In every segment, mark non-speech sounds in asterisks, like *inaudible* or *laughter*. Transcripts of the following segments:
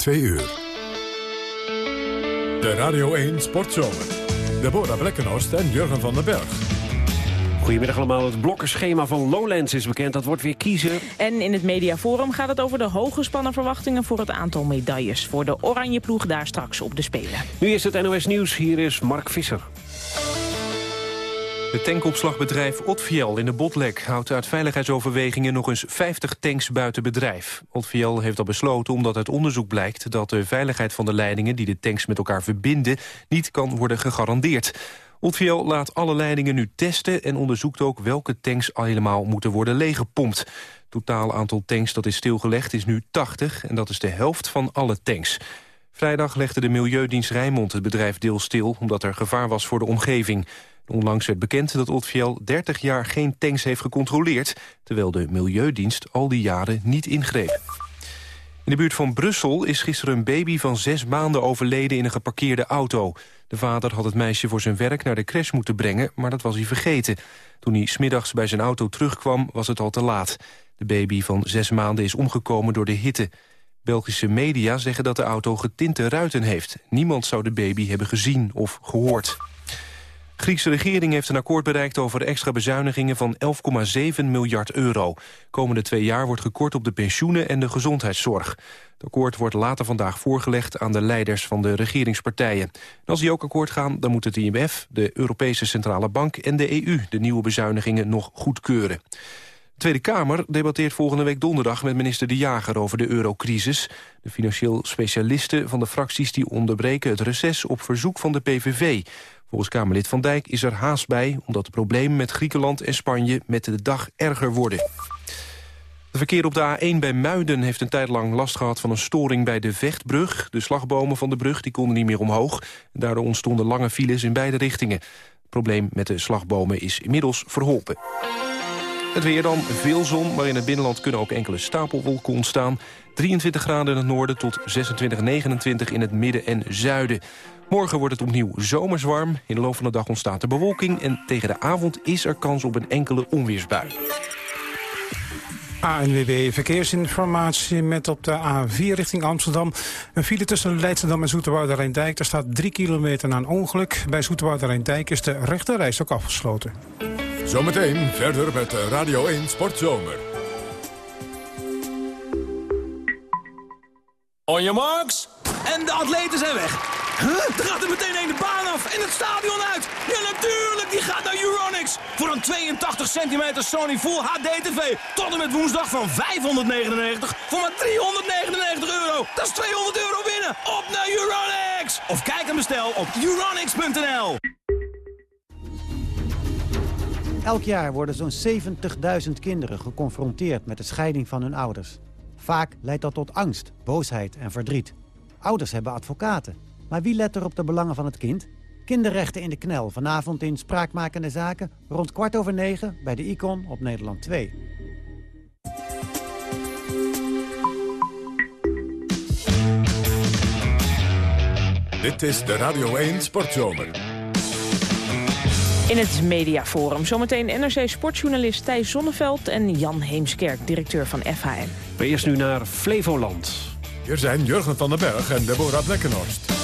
2 uur. De Radio 1 Sportzomer. Deborah Blekkenhorst en Jurgen van den Berg. Goedemiddag allemaal. Het blokkerschema van Lowlands is bekend. Dat wordt weer kiezen. En in het mediaforum gaat het over de hoge verwachtingen... voor het aantal medailles voor de oranje ploeg daar straks op de Spelen. Nu is het NOS Nieuws. Hier is Mark Visser. Het tankopslagbedrijf Otfiel in de Botlek houdt uit veiligheidsoverwegingen nog eens 50 tanks buiten bedrijf. Otfiel heeft al besloten omdat uit onderzoek blijkt dat de veiligheid van de leidingen die de tanks met elkaar verbinden niet kan worden gegarandeerd. Otfiel laat alle leidingen nu testen en onderzoekt ook welke tanks al helemaal moeten worden leeggepompt. Het totaal aantal tanks dat is stilgelegd is nu 80 en dat is de helft van alle tanks. Vrijdag legde de Milieudienst Rijnmond het bedrijf deels stil omdat er gevaar was voor de omgeving. Onlangs werd bekend dat Otfiel 30 jaar geen tanks heeft gecontroleerd... terwijl de Milieudienst al die jaren niet ingreep. In de buurt van Brussel is gisteren een baby van zes maanden overleden in een geparkeerde auto. De vader had het meisje voor zijn werk naar de crash moeten brengen, maar dat was hij vergeten. Toen hij smiddags bij zijn auto terugkwam, was het al te laat. De baby van zes maanden is omgekomen door de hitte. Belgische media zeggen dat de auto getinte ruiten heeft. Niemand zou de baby hebben gezien of gehoord. Griekse regering heeft een akkoord bereikt over extra bezuinigingen van 11,7 miljard euro. Komende twee jaar wordt gekort op de pensioenen en de gezondheidszorg. Het akkoord wordt later vandaag voorgelegd aan de leiders van de regeringspartijen. En als die ook akkoord gaan, dan moet het IMF, de Europese Centrale Bank en de EU de nieuwe bezuinigingen nog goedkeuren. De Tweede Kamer debatteert volgende week donderdag met minister De Jager over de eurocrisis. De financieel specialisten van de fracties die onderbreken het reces op verzoek van de PVV. Volgens Kamerlid Van Dijk is er haast bij... omdat de problemen met Griekenland en Spanje met de dag erger worden. De verkeer op de A1 bij Muiden heeft een tijd lang last gehad van een storing bij de Vechtbrug. De slagbomen van de brug die konden niet meer omhoog. Daardoor ontstonden lange files in beide richtingen. Het probleem met de slagbomen is inmiddels verholpen. Het weer dan, veel zon, maar in het binnenland kunnen ook enkele stapelwolken ontstaan. 23 graden in het noorden tot 26, 29 in het midden en zuiden. Morgen wordt het opnieuw zomerswarm. In de loop van de dag ontstaat er bewolking... en tegen de avond is er kans op een enkele onweersbui. ANWB Verkeersinformatie met op de A4 richting Amsterdam. Een file tussen Leidschendam en Zoeterwoude Rijndijk. Er staat 3 kilometer na een ongeluk. Bij Zoeterwoude Rijndijk is de rechterreis ook afgesloten. Zometeen verder met Radio 1 Sportzomer. On your marks. En de atleten zijn weg. Huh? Er gaat er meteen een de baan af en het stadion uit. Ja, natuurlijk, die gaat naar Euronics. Voor een 82 centimeter Sony Full HD TV. Tot en met woensdag van 599 voor maar 399 euro. Dat is 200 euro winnen. Op naar Euronics. Of kijk en bestel op euronics.nl. Elk jaar worden zo'n 70.000 kinderen geconfronteerd met de scheiding van hun ouders. Vaak leidt dat tot angst, boosheid en verdriet. Ouders hebben advocaten maar wie let er op de belangen van het kind? Kinderrechten in de knel, vanavond in Spraakmakende Zaken... rond kwart over negen bij de Icon op Nederland 2. Dit is de Radio 1 Sportzomer. In het mediaforum zometeen NRC sportjournalist Thijs Zonneveld... en Jan Heemskerk, directeur van FHM. Maar eerst nu naar Flevoland. Hier zijn Jurgen van den Berg en Deborah Blekkenhorst.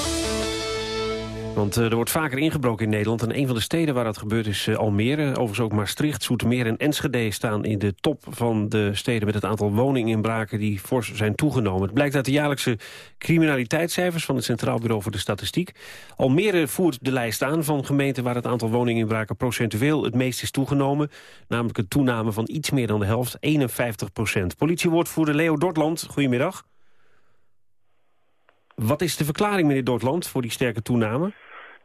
Want uh, er wordt vaker ingebroken in Nederland. En een van de steden waar dat gebeurt is uh, Almere. Overigens ook Maastricht, Zoetermeer en Enschede staan in de top van de steden... met het aantal woninginbraken die fors zijn toegenomen. Het blijkt uit de jaarlijkse criminaliteitscijfers... van het Centraal Bureau voor de Statistiek. Almere voert de lijst aan van gemeenten... waar het aantal woninginbraken procentueel het meest is toegenomen. Namelijk een toename van iets meer dan de helft, 51 procent. Politiewoordvoerder Leo Dortland, goedemiddag. Wat is de verklaring, meneer Dortland, voor die sterke toename?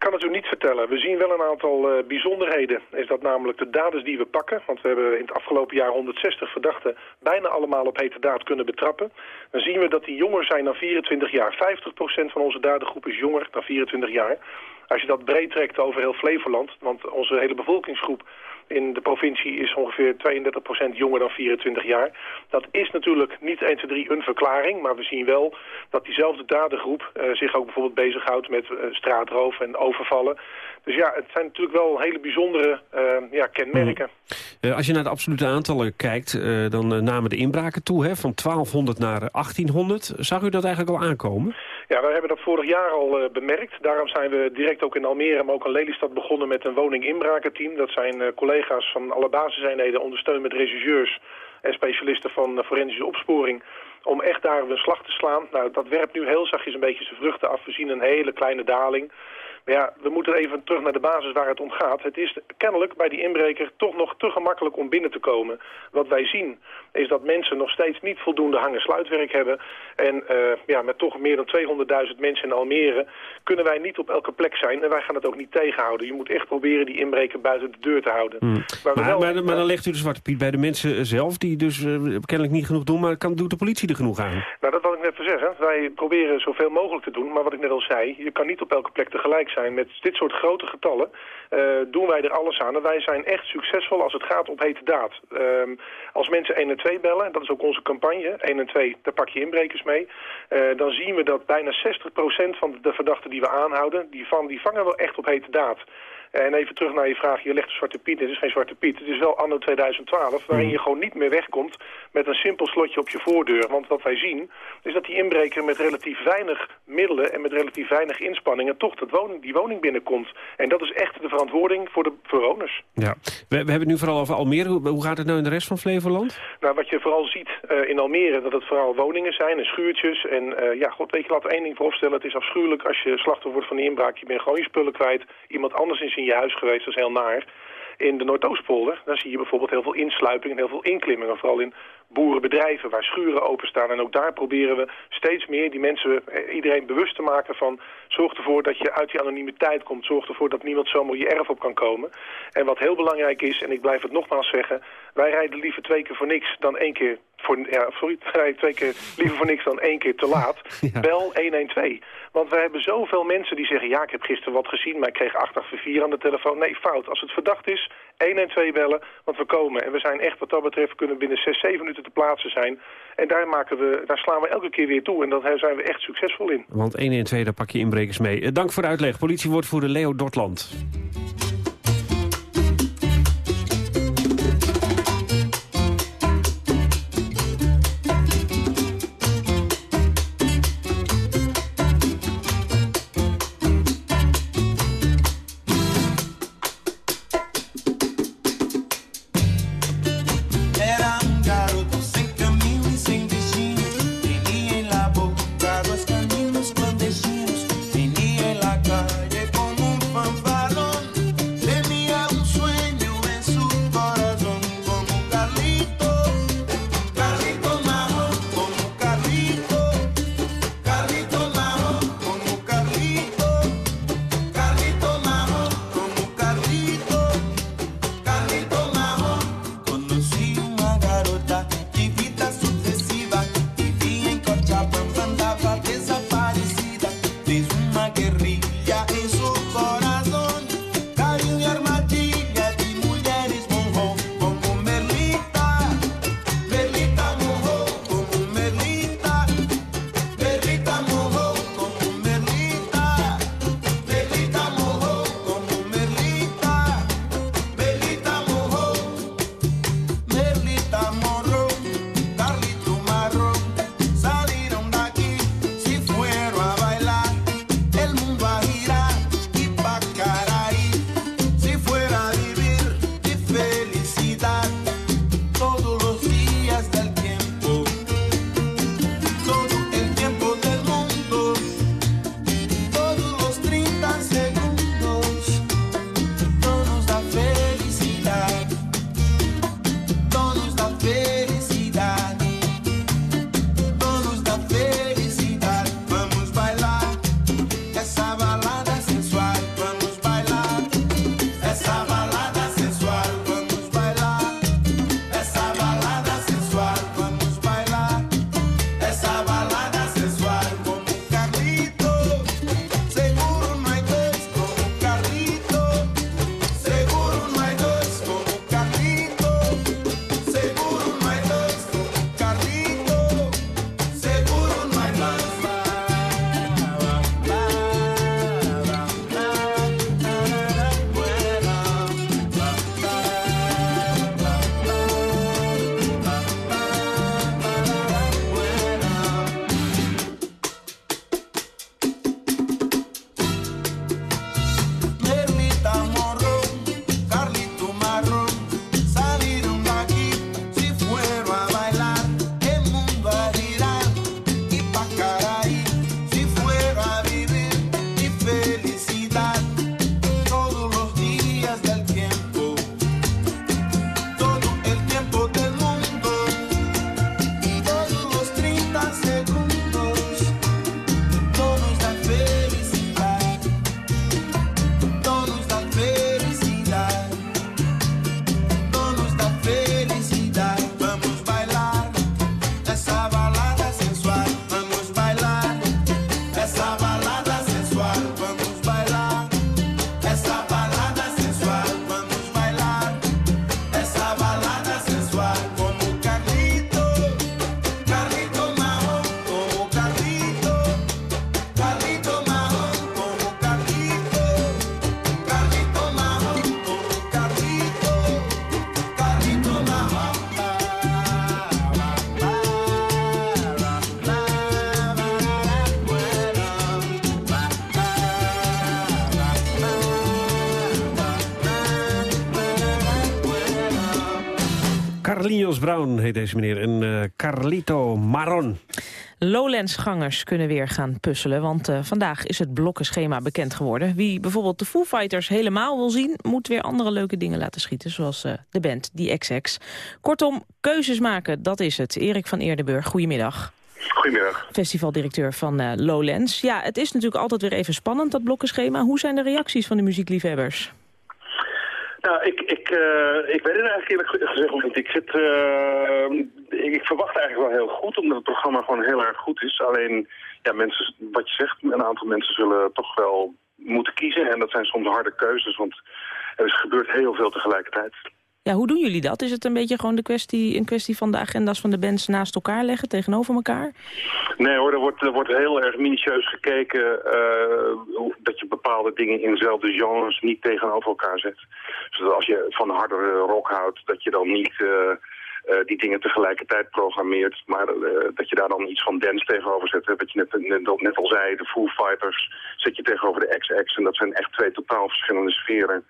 Kan het u niet vertellen. We zien wel een aantal uh, bijzonderheden. Is dat namelijk de daders die we pakken. Want we hebben in het afgelopen jaar 160 verdachten bijna allemaal op hete daad kunnen betrappen. Dan zien we dat die jonger zijn dan 24 jaar. 50% van onze dadergroep is jonger dan 24 jaar. Als je dat breed trekt over heel Flevoland, want onze hele bevolkingsgroep in de provincie is ongeveer 32% jonger dan 24 jaar. Dat is natuurlijk niet 1, 2, 3 een verklaring, maar we zien wel dat diezelfde dadergroep uh, zich ook bijvoorbeeld bezighoudt met uh, straatroof en overvallen. Dus ja, het zijn natuurlijk wel hele bijzondere uh, ja, kenmerken. Mm. als je naar de absolute aantallen kijkt, dan namen de inbraken toe, hè, van 1200 naar 1800. Zag u dat eigenlijk al aankomen? Ja, wij hebben dat vorig jaar al bemerkt. Daarom zijn we direct ook in Almere, maar ook in Lelystad begonnen met een woninginbrakenteam. Dat zijn collega's van alle basiseenheden, ondersteund met regisseurs en specialisten van forensische opsporing om echt daar een slag te slaan. Nou, dat werpt nu heel zachtjes een beetje zijn vruchten af. We zien een hele kleine daling. Maar ja, we moeten even terug naar de basis waar het om gaat. Het is kennelijk bij die inbreker toch nog te gemakkelijk om binnen te komen. Wat wij zien is dat mensen nog steeds niet voldoende hangen-sluitwerk hebben. En uh, ja, met toch meer dan 200.000 mensen in Almere kunnen wij niet op elke plek zijn. En wij gaan het ook niet tegenhouden. Je moet echt proberen die inbreker buiten de deur te houden. Hmm. Maar, maar, maar, maar, dan legt u de zwarte piet bij de mensen zelf die dus uh, kennelijk niet genoeg doen. Maar kan, doet de politie er genoeg aan? Nou, dat wat ik net zeggen. Wij proberen zoveel mogelijk te doen. Maar wat ik net al zei, je kan niet op elke plek tegelijk zijn. Met dit soort grote getallen uh, doen wij er alles aan. En wij zijn echt succesvol als het gaat op hete daad. Um, als mensen 1 en 2 bellen, dat is ook onze campagne, 1 en 2, daar pak je inbrekers mee. Uh, dan zien we dat bijna 60% van de verdachten die we aanhouden, die, van, die vangen wel echt op hete daad. En even terug naar je vraag, je legt een zwarte piet. Het is geen zwarte piet. Het is wel anno 2012, waarin je gewoon niet meer wegkomt met een simpel slotje op je voordeur. Want wat wij zien, is dat die inbreker met relatief weinig middelen en met relatief weinig inspanningen toch dat woning, die woning binnenkomt. En dat is echt de verantwoording voor de bewoners. Ja. We, we hebben het nu vooral over Almere. Hoe, hoe, gaat het nou in de rest van Flevoland? Nou, wat je vooral ziet uh, in Almere, dat het vooral woningen zijn en schuurtjes. En uh, ja, god, weet je, laat één ding vooropstellen. Het is afschuwelijk als je slachtoffer wordt van die inbraak. Je bent gewoon je spullen kwijt. Iemand anders in zijn in je huis geweest, dat is heel naar. In de Noordoostpolder, daar zie je bijvoorbeeld heel veel insluiping en heel veel inklimmingen. Vooral in boerenbedrijven waar schuren openstaan. En ook daar proberen we steeds meer die mensen, eh, iedereen bewust te maken van... zorg ervoor dat je uit die anonimiteit komt. Zorg ervoor dat niemand zomaar je erf op kan komen. En wat heel belangrijk is, en ik blijf het nogmaals zeggen... wij rijden liever twee keer voor niks dan één keer voor, ja, sorry, twee keer liever voor niks dan één keer te laat. *laughs* Ja. Bel 112. Want we hebben zoveel mensen die zeggen... ja, ik heb gisteren wat gezien, maar ik kreeg 884 aan de telefoon. Nee, fout. Als het verdacht is, 112 bellen, want we komen. En we zijn echt, wat dat betreft, kunnen binnen 6, 7 minuten te plaatsen zijn. En daar, maken we, daar slaan we elke keer weer toe. En daar zijn we echt succesvol in. Want 112, daar pak je inbrekers mee. Dank voor de uitleg. Politiewoordvoerder Leo Dortland. Carlinhos Brown heet deze meneer. En uh, Carlito Maron. Lowlands-gangers kunnen weer gaan puzzelen, want uh, vandaag is het blokkenschema bekend geworden. Wie bijvoorbeeld de Foo Fighters helemaal wil zien, moet weer andere leuke dingen laten schieten, zoals uh, de band, die XX. Kortom, keuzes maken, dat is het. Erik van Eerdenburg, goedemiddag. Goedemiddag. Festivaldirecteur van uh, Lowlands. Ja, het is natuurlijk altijd weer even spannend, dat blokkenschema. Hoe zijn de reacties van de muziekliefhebbers? Nou, ik, ik, uh, ik weet het eigenlijk eerlijk gezegd niet. Ik, zit, uh, ik, verwacht eigenlijk wel heel goed, omdat het programma gewoon heel erg goed is. Alleen, ja, mensen, wat je zegt, een aantal mensen zullen toch wel moeten kiezen. En dat zijn soms harde keuzes, want er is gebeurt heel veel tegelijkertijd. Ja, hoe doen jullie dat? Is het een beetje gewoon de kwestie, een kwestie van de agenda's van de bands naast elkaar leggen, tegenover elkaar? Nee hoor, er wordt, er wordt heel erg minutieus gekeken uh, dat je bepaalde dingen in dezelfde genres niet tegenover elkaar zet. Zodat als je van hardere rock houdt, dat je dan niet... Uh, die dingen tegelijkertijd programmeert. Maar uh, dat je daar dan iets van dance tegenover zet. Hè? Wat je net, net, al zei, de Foo Fighters zet je tegenover de XX. En dat zijn echt twee totaal verschillende sferen.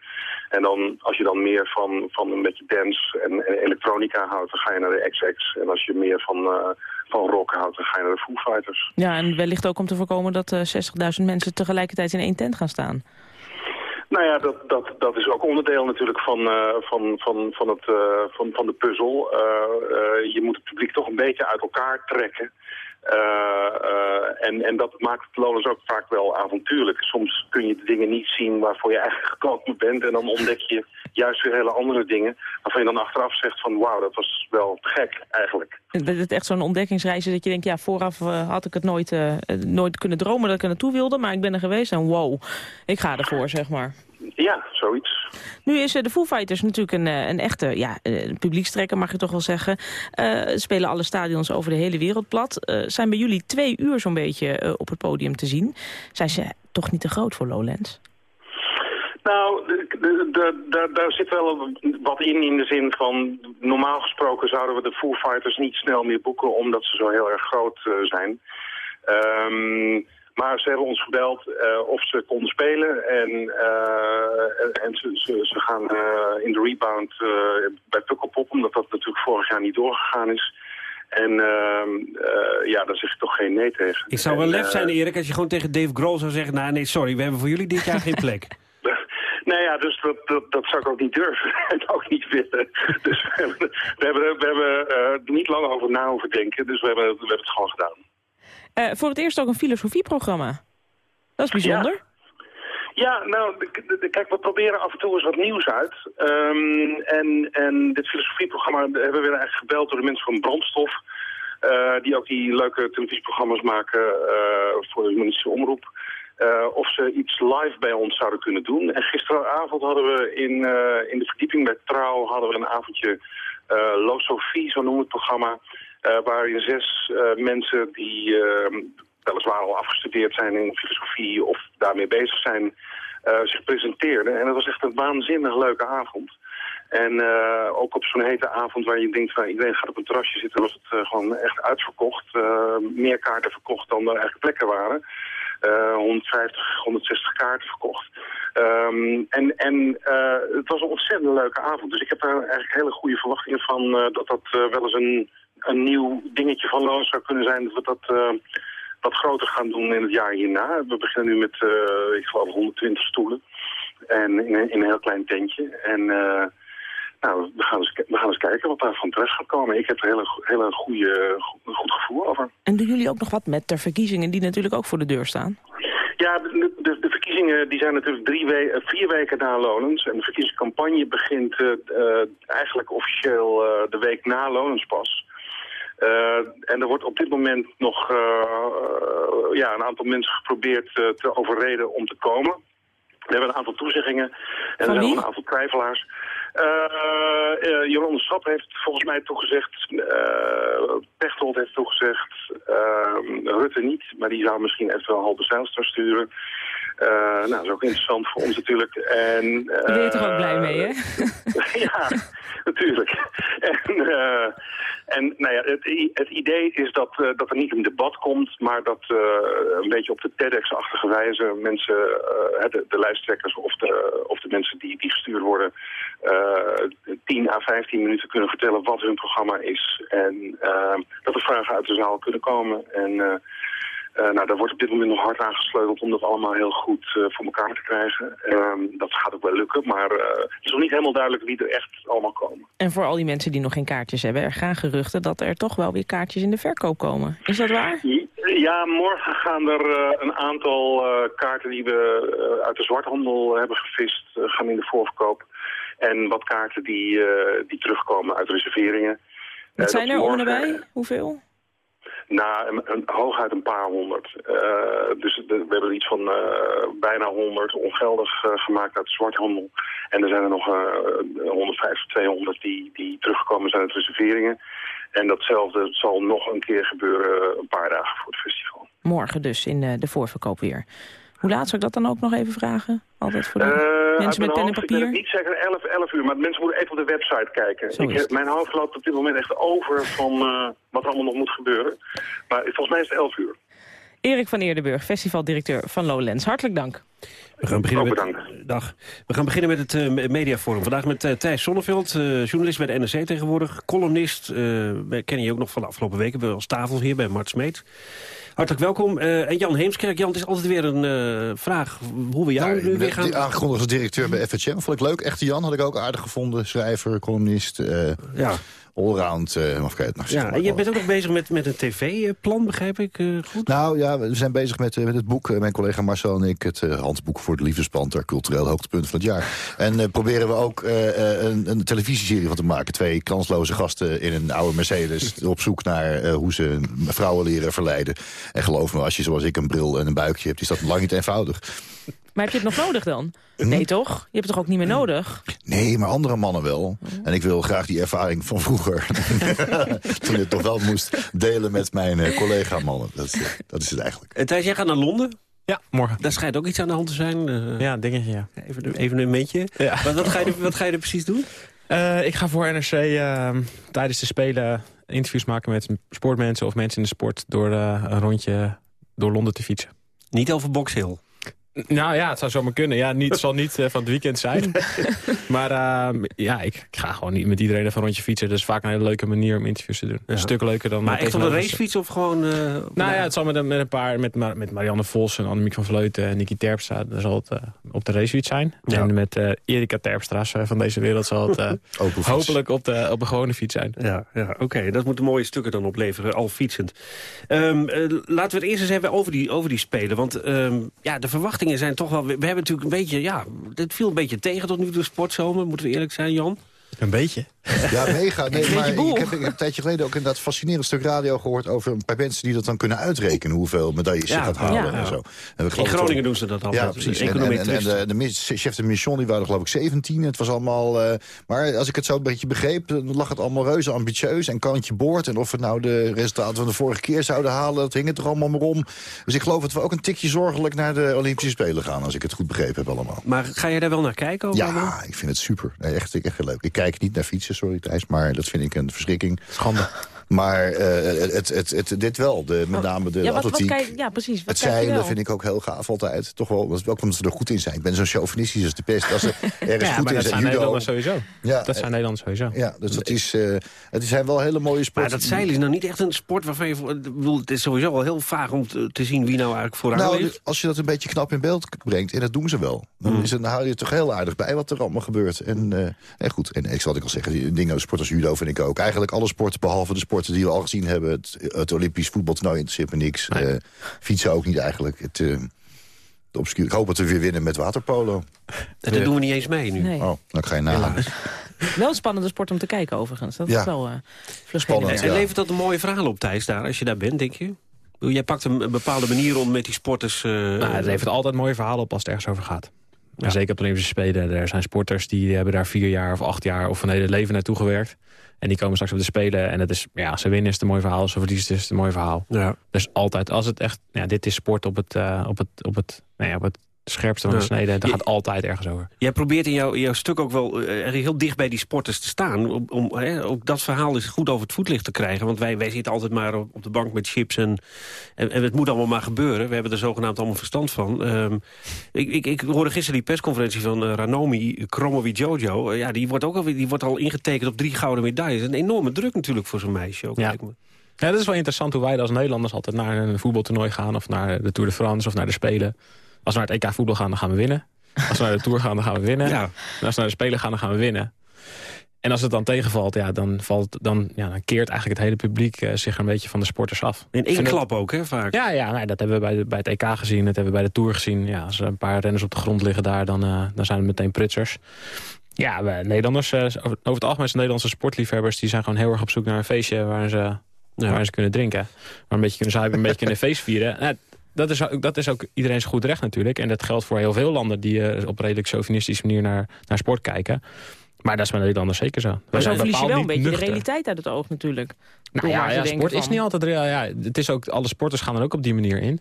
En dan, als je dan meer van, van een beetje dance en, elektronica houdt, dan ga je naar de XX. En als je meer van, uh, van rock houdt, dan ga je naar de Foo Fighters. Ja, en wellicht ook om te voorkomen dat 60.000 mensen tegelijkertijd in één tent gaan staan. Nou ja, dat, dat, dat is ook onderdeel natuurlijk van, uh, van, van, van, het, uh, van, van de puzzel. Uh, je moet het publiek toch een beetje uit elkaar trekken. En, en dat maakt het Lowlands ook vaak wel avontuurlijk. Soms kun je de dingen niet zien waarvoor je eigenlijk gekomen bent. En dan ontdek je juist weer hele andere dingen. Waarvan je dan achteraf zegt van wauw, dat was wel gek eigenlijk. Is het echt zo'n ontdekkingsreis dat je denkt... ja, vooraf had ik het nooit, nooit kunnen dromen dat ik er naartoe wilde... maar ik ben er geweest en wow, ik ga ervoor, zeg maar. Ja, zoiets. Nu is de Foo Fighters natuurlijk een, een echte ja, een publiekstrekker, mag je toch wel zeggen. Uh, spelen alle stadions over de hele wereld plat. Uh, zijn bij jullie twee uur zo'n beetje uh, op het podium te zien. Zijn ze toch niet te groot voor Lowlands? Nou, daar zit wel wat in in de zin van... normaal gesproken zouden we de Foo Fighters niet snel meer boeken... omdat ze zo heel erg groot zijn. Um, maar ze hebben ons gebeld uh, of ze konden spelen. En, uh, en ze, ze, ze gaan uh, in de rebound bij Pukkelpop, omdat dat natuurlijk vorig jaar niet doorgegaan is. En ja, daar zeg ik toch geen nee tegen. Ik zou wel lef zijn, Erik, als je gewoon tegen Dave Grohl zou zeggen... nou nee, sorry, we hebben voor jullie dit jaar geen plek. *laughs* Nou ja, dus dat, dat, dat, zou ik ook niet durven *laughs* en ook niet willen. Dus we hebben, we hebben, we hebben er niet lang over na hoeven denken, dus we hebben, we hebben het gewoon gedaan. Uh, voor het eerst ook een filosofieprogramma. Dat is bijzonder. Ja. Nou, kijk, we proberen af en toe eens wat nieuws uit. Um, en, en dit filosofieprogramma hebben we weer eigenlijk gebeld door de mensen van Brandstof. Uh, die ook die leuke televisieprogramma's maken uh, voor de humanistische omroep. Uh, of ze iets live bij ons zouden kunnen doen. En gisteravond hadden we in, in de verdieping bij Trouw hadden we een avondje Losofie, zo noemen we het programma. Uh, waarin zes uh, mensen die uh, weliswaar al afgestudeerd zijn in filosofie of daarmee bezig zijn, zich presenteerden. En het was echt een waanzinnig leuke avond. En ook op zo'n hete avond waar je denkt van iedereen gaat op een terrasje zitten, was het gewoon echt uitverkocht. meer kaarten verkocht dan er eigenlijk plekken waren. 150, 160 kaarten verkocht. Um, en en het was een ontzettend leuke avond. Dus ik heb daar eigenlijk hele goede verwachtingen van dat dat wel eens een een nieuw dingetje van Loos zou kunnen zijn dat we dat uh, wat groter gaan doen in het jaar hierna. We beginnen nu met, uh, ik geloof, 120 stoelen. En in, in, een heel klein tentje. En uh, nou, we gaan, eens, we gaan eens kijken wat daar van terecht gaat komen. Ik heb er een hele, hele goede, goed gevoel over. En doen jullie ook nog wat met de verkiezingen die natuurlijk ook voor de deur staan? Ja, de, de, de verkiezingen die zijn natuurlijk drie we vier weken na Lonens. En de verkiezingscampagne begint uh, eigenlijk officieel uh, de week na Lonens pas. Uh, en er wordt op dit moment nog uh, uh, ja, een aantal mensen geprobeerd te overreden om te komen. We hebben een aantal toezeggingen en er zijn nog een aantal twijfelaars. Uh, Jolande Sap heeft volgens mij toegezegd, uh, Pechtold heeft toegezegd, Rutte niet, maar die zou misschien even Halbe Zijlstra sturen. nou, dat is ook interessant voor ons natuurlijk. En, Daar ben je toch ook blij mee, hè? *laughs* ja, natuurlijk. En, uh, en nou ja, het, het idee is dat, uh, dat er niet een debat komt, maar dat uh, een beetje op de TEDx-achtige wijze mensen, de, de, lijsttrekkers of de, of de mensen die, die gestuurd worden, 10 à 15 minuten kunnen vertellen wat hun programma is. En dat er vragen uit de zaal kunnen komen. En uh, nou, daar wordt op dit moment nog hard aan gesleuteld om dat allemaal heel goed voor elkaar te krijgen. Uh, dat gaat ook wel lukken, maar het is nog niet helemaal duidelijk wie er echt allemaal komen. En voor al die mensen die nog geen kaartjes hebben, er gaan geruchten dat er toch wel weer kaartjes in de verkoop komen. Is dat waar? Ja, morgen gaan er een aantal kaarten die we uit de zwarthandel hebben gevist, gaan in de voorverkoop. En wat kaarten die, die terugkomen uit reserveringen. Wat zijn er morgen... om en bij? Hoeveel? Na een, een, hooguit een paar honderd. Uh, dus de, we hebben iets van uh, bijna honderd ongeldig uh, gemaakt uit de zwarthandel. En er zijn er nog 150, 200 die, die teruggekomen zijn uit reserveringen. En datzelfde zal nog een keer gebeuren een paar dagen voor het festival. Morgen dus in de voorverkoop weer. Hoe laat zou ik dat dan ook nog even vragen? Altijd voor de mensen met pen en papier? Ik niet zeggen 11, 11 uur, maar mensen moeten even op de website kijken. Ik, mijn hoofd loopt op dit moment echt over van uh, wat er allemaal nog moet gebeuren. Maar volgens mij is het 11 uur. Erik van Eerdenburg, festivaldirecteur van Lowlands. Hartelijk dank. We gaan beginnen met, dag. We gaan beginnen met het uh, mediaforum. Vandaag met uh, Thijs Sonneveld, uh, journalist bij de NRC tegenwoordig. Columnist, we kennen je ook nog van de afgelopen weken. We als tafel hier bij Mart Smeet. Hartelijk welkom. en Jan Heemskerk. Jan, het is altijd weer een vraag hoe we jou nou, nu weer gaan... Aangekondigd als directeur bij FHM. Vond ik leuk. Echte Jan had ik ook aardig gevonden. Schrijver, columnist. ja allround. Uh, of ja, en je bent ook nog bezig met, met een tv-plan, begrijp ik uh, goed? Nou ja, we zijn bezig met, met het boek. mijn collega Marcel en ik, het handboek voor het liefdespanter, cultureel hoogtepunt van het jaar. En proberen we ook een, een, televisieserie van te maken. Twee kansloze gasten in een oude Mercedes *laughs* op zoek naar hoe ze vrouwen leren verleiden. En geloof me, als je zoals ik een bril en een buikje hebt, is dat lang niet eenvoudig. Maar heb je het nog nodig dan? Hm? Nee, toch? Je hebt het toch ook niet meer nodig? Nee, maar andere mannen wel. En ik wil graag die ervaring van vroeger... *laughs* toen het toch wel moest delen met mijn collega-mannen. Dat, dat is het eigenlijk. En Thijs, jij gaat naar Londen? Ja, morgen. Daar schijnt ook iets aan de hand te zijn. Uh, ja, dingetje, ja. Even, even een momentje. Ja. Wat, wat, ga je, wat ga je er precies doen? ik ga voor NRC ehm, tijdens de Spelen interviews maken met sportmensen... of mensen in de sport door een rondje door Londen te fietsen. Niet over Box Hill? Nou ja, het zou zomaar kunnen. Ja, niet, het zal niet uh, van het weekend zijn. *laughs* maar uh, ja, ik, ik, ga gewoon niet met iedereen even een rondje fietsen. Dat is vaak een hele leuke manier om interviews te doen. Ja. Een stuk leuker dan... Maar echt op een racefiets of gewoon... Uh, nou ja, het zal met, een, met een paar... Met, met Marianne Vos en Annemiek van Vleuten en Nicky Terpstra... Dat zal het op de racefiets zijn. Ja. En met Erika Terpstra van deze wereld zal het *laughs* hopelijk op de, op een gewone fiets zijn. Ja, ja oké. Dat moeten mooie stukken dan opleveren, al fietsend. Um, laten we het eerst eens hebben over die, over die spelen. Want um, ja, de verwachting zijn toch wel... We hebben natuurlijk een beetje... Ja, het viel een beetje tegen tot nu toe, sportzomer. Moeten we eerlijk zijn, Jan? Een beetje. Ja, *laughs* mega. Nee, maar ik heb, ik heb, een tijdje geleden ook inderdaad fascinerend stuk radio gehoord... over een paar mensen die dat dan kunnen uitrekenen... hoeveel medailles ja, je gaat halen ja. en zo. En In Groningen doen ze dat al. Ja, precies. En, en, en, en, de, de, chef de mission die waren geloof ik 17. Het was allemaal... Uh, maar als ik het zo een beetje begreep... dan lag het allemaal reuze ambitieus en kantje boord. En of we nou de resultaten van de vorige keer zouden halen... dat hing het er allemaal maar om. Dus ik geloof dat we ook een tikje zorgelijk... naar de Olympische Spelen gaan, als ik het goed begrepen heb allemaal. Maar ga je daar wel naar kijken? Ja, ik vind het super. Nee, echt, echt heel leuk. Ik kijk niet naar fietsen, sorry Thijs, maar dat vind ik een verschrikking. Schande. Maar uh, het, het, het, dit wel, de, met name de ja, wat, atletiek. Wat kijk, ja, precies. het zeilen vind ik ook heel gaaf altijd. Toch wel, ook omdat ze er goed in zijn. Ik ben zo'n chauvinistisch als de pest. Als ze *laughs* ergens ja, goed maar in dat zijn Nederlanders sowieso. Ja, dat zijn Nederlanders sowieso. Ja, dus dat is, uh, het zijn wel hele mooie sporten. Maar dat zeilen is nou niet echt een sport waarvan je... Ik bedoel, het is sowieso wel heel vaag om te, zien wie nou eigenlijk vooraan nou, ligt. Als je dat een beetje knap in beeld brengt, en dat doen ze wel... dan, mm. is het, dan hou je toch heel aardig bij wat er allemaal gebeurt. En, uh, en goed, en ik zal ik al zeggen, dingen, sport als judo vind ik ook. Eigenlijk alle sporten, behalve de sporten die we al gezien hebben het, het Olympisch voetbaltoernooi interesseert me niks. Nee. Uh, fietsen ook niet eigenlijk. Het, uh, de obscuur. Ik hoop dat we weer winnen met waterpolo. Dat doen we niet eens mee nu. Nee. Oh, dan ga je nagaan. *laughs* Wel een spannende sport om te kijken overigens. Dat ja. is wel uh, spannend. En ja. levert dat een mooie verhaal op, Thijs, daar, als je daar bent, denk je? Jij pakt een, een bepaalde manier om met die sporters... Uh, nou, het levert altijd mooie verhalen op als het ergens over gaat. Ja. Zeker op de Olympische Spelen. Er zijn sporters die hebben daar vier jaar of acht jaar... of een hele leven naartoe gewerkt. En die komen straks op de Spelen. En het is, ja, ze winnen is het een mooi verhaal. Ze verliezen is het een mooi verhaal. Ja. Dus altijd, als het echt... Ja, dit is sport op het, uh, op het, op het, nee, op het scherpste van de snede. Daar gaat altijd ergens over. Jij probeert in, jouw jouw stuk ook wel uh, heel dicht bij die sporters te staan. Om, om ook dat verhaal eens goed over het voetlicht te krijgen. Want wij, wij zitten altijd maar op, op de bank met chips. En, en, en, het moet allemaal maar gebeuren. We hebben er zogenaamd allemaal verstand van. Um, ik, ik, ik hoorde gisteren die persconferentie van uh, Ranomi Kromovi Jojo. ja, die wordt ook al, die wordt al ingetekend op drie gouden medailles. Een enorme druk natuurlijk voor zo'n meisje ook, ja. Ja, dat is wel interessant hoe wij als Nederlanders altijd naar een voetbaltoernooi gaan... of naar de Tour de France of naar de Spelen. Als we naar het EK voetbal gaan, dan gaan we winnen. Als we naar de Tour gaan, dan gaan we winnen. Ja. En als we naar de Spelen gaan, dan gaan we winnen. En als het dan tegenvalt, ja, dan, valt, dan, ja, dan keert eigenlijk het hele publiek uh, zich een beetje van de sporters af. In één klap ook, hè, vaak? Ja, ja nou, dat hebben we bij, de, bij het EK gezien, dat hebben we bij de Tour gezien. Ja, als er een paar renners op de grond liggen daar, dan, uh, dan zijn het meteen prutsers. Ja, we, Nederlanders, uh, over het algemeen zijn Nederlandse sportliefhebbers... die zijn gewoon heel erg op zoek naar een feestje waar ze, ja. waar ze kunnen drinken. Waar een beetje kunnen zuipen, een beetje kunnen *laughs* feest vieren. Nou, dat is, dat is ook iedereen's goed recht natuurlijk. En dat geldt voor heel veel landen die uh, op redelijk chauvinistische manier naar, naar sport kijken. Maar dat is bij Nederlanders zeker zo. Maar zo verlies je wel een beetje nuchter. de realiteit uit het oog natuurlijk. Nou ja, ja sport is niet altijd... Ja, ja, het is ook, alle sporters gaan er ook op die manier in.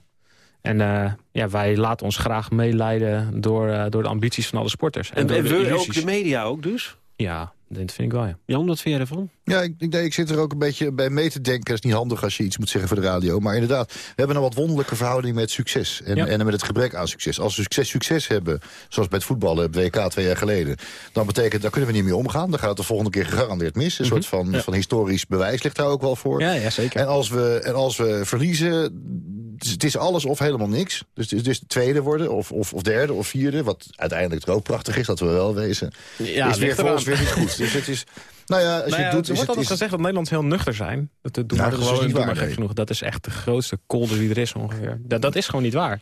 En uh, ja, wij laten ons graag meeleiden door, uh, door de ambities van alle sporters. En, en, en we ook de media ook dus? Ja, dat vind ik wel, ja. Jan, wat vind jij ervan? Ja, ik, ik, ik zit er ook een beetje bij mee te denken. Het is niet handig als je iets moet zeggen voor de radio. Maar inderdaad, we hebben een wat wonderlijke verhouding met succes. En, ja. en met het gebrek aan succes. Als we succes, succes hebben, zoals bij het voetballen, het WK twee jaar geleden... dan betekent, daar kunnen we niet mee omgaan. Dan gaat het de volgende keer gegarandeerd mis. Een mm -hmm. soort van, ja. van historisch bewijs ligt daar ook wel voor. Ja, ja zeker. En als we, en als we verliezen, het is alles of helemaal niks. Dus het is de tweede worden, of, of, of derde, of vierde. Wat uiteindelijk ook prachtig is, dat we wel wezen. Ja, is weer voor ons weer niet goed. *laughs* Dus het is... Nou ja, als nou je ja, doet, er wordt altijd gezegd dat Nederlanders heel nuchter zijn. Dat, doen Nou, maar dat is gewoon, dus niet doe waar, maar gek nee. genoeg. Dat is echt de grootste kolder die er is ongeveer. Dat, dat is gewoon niet waar.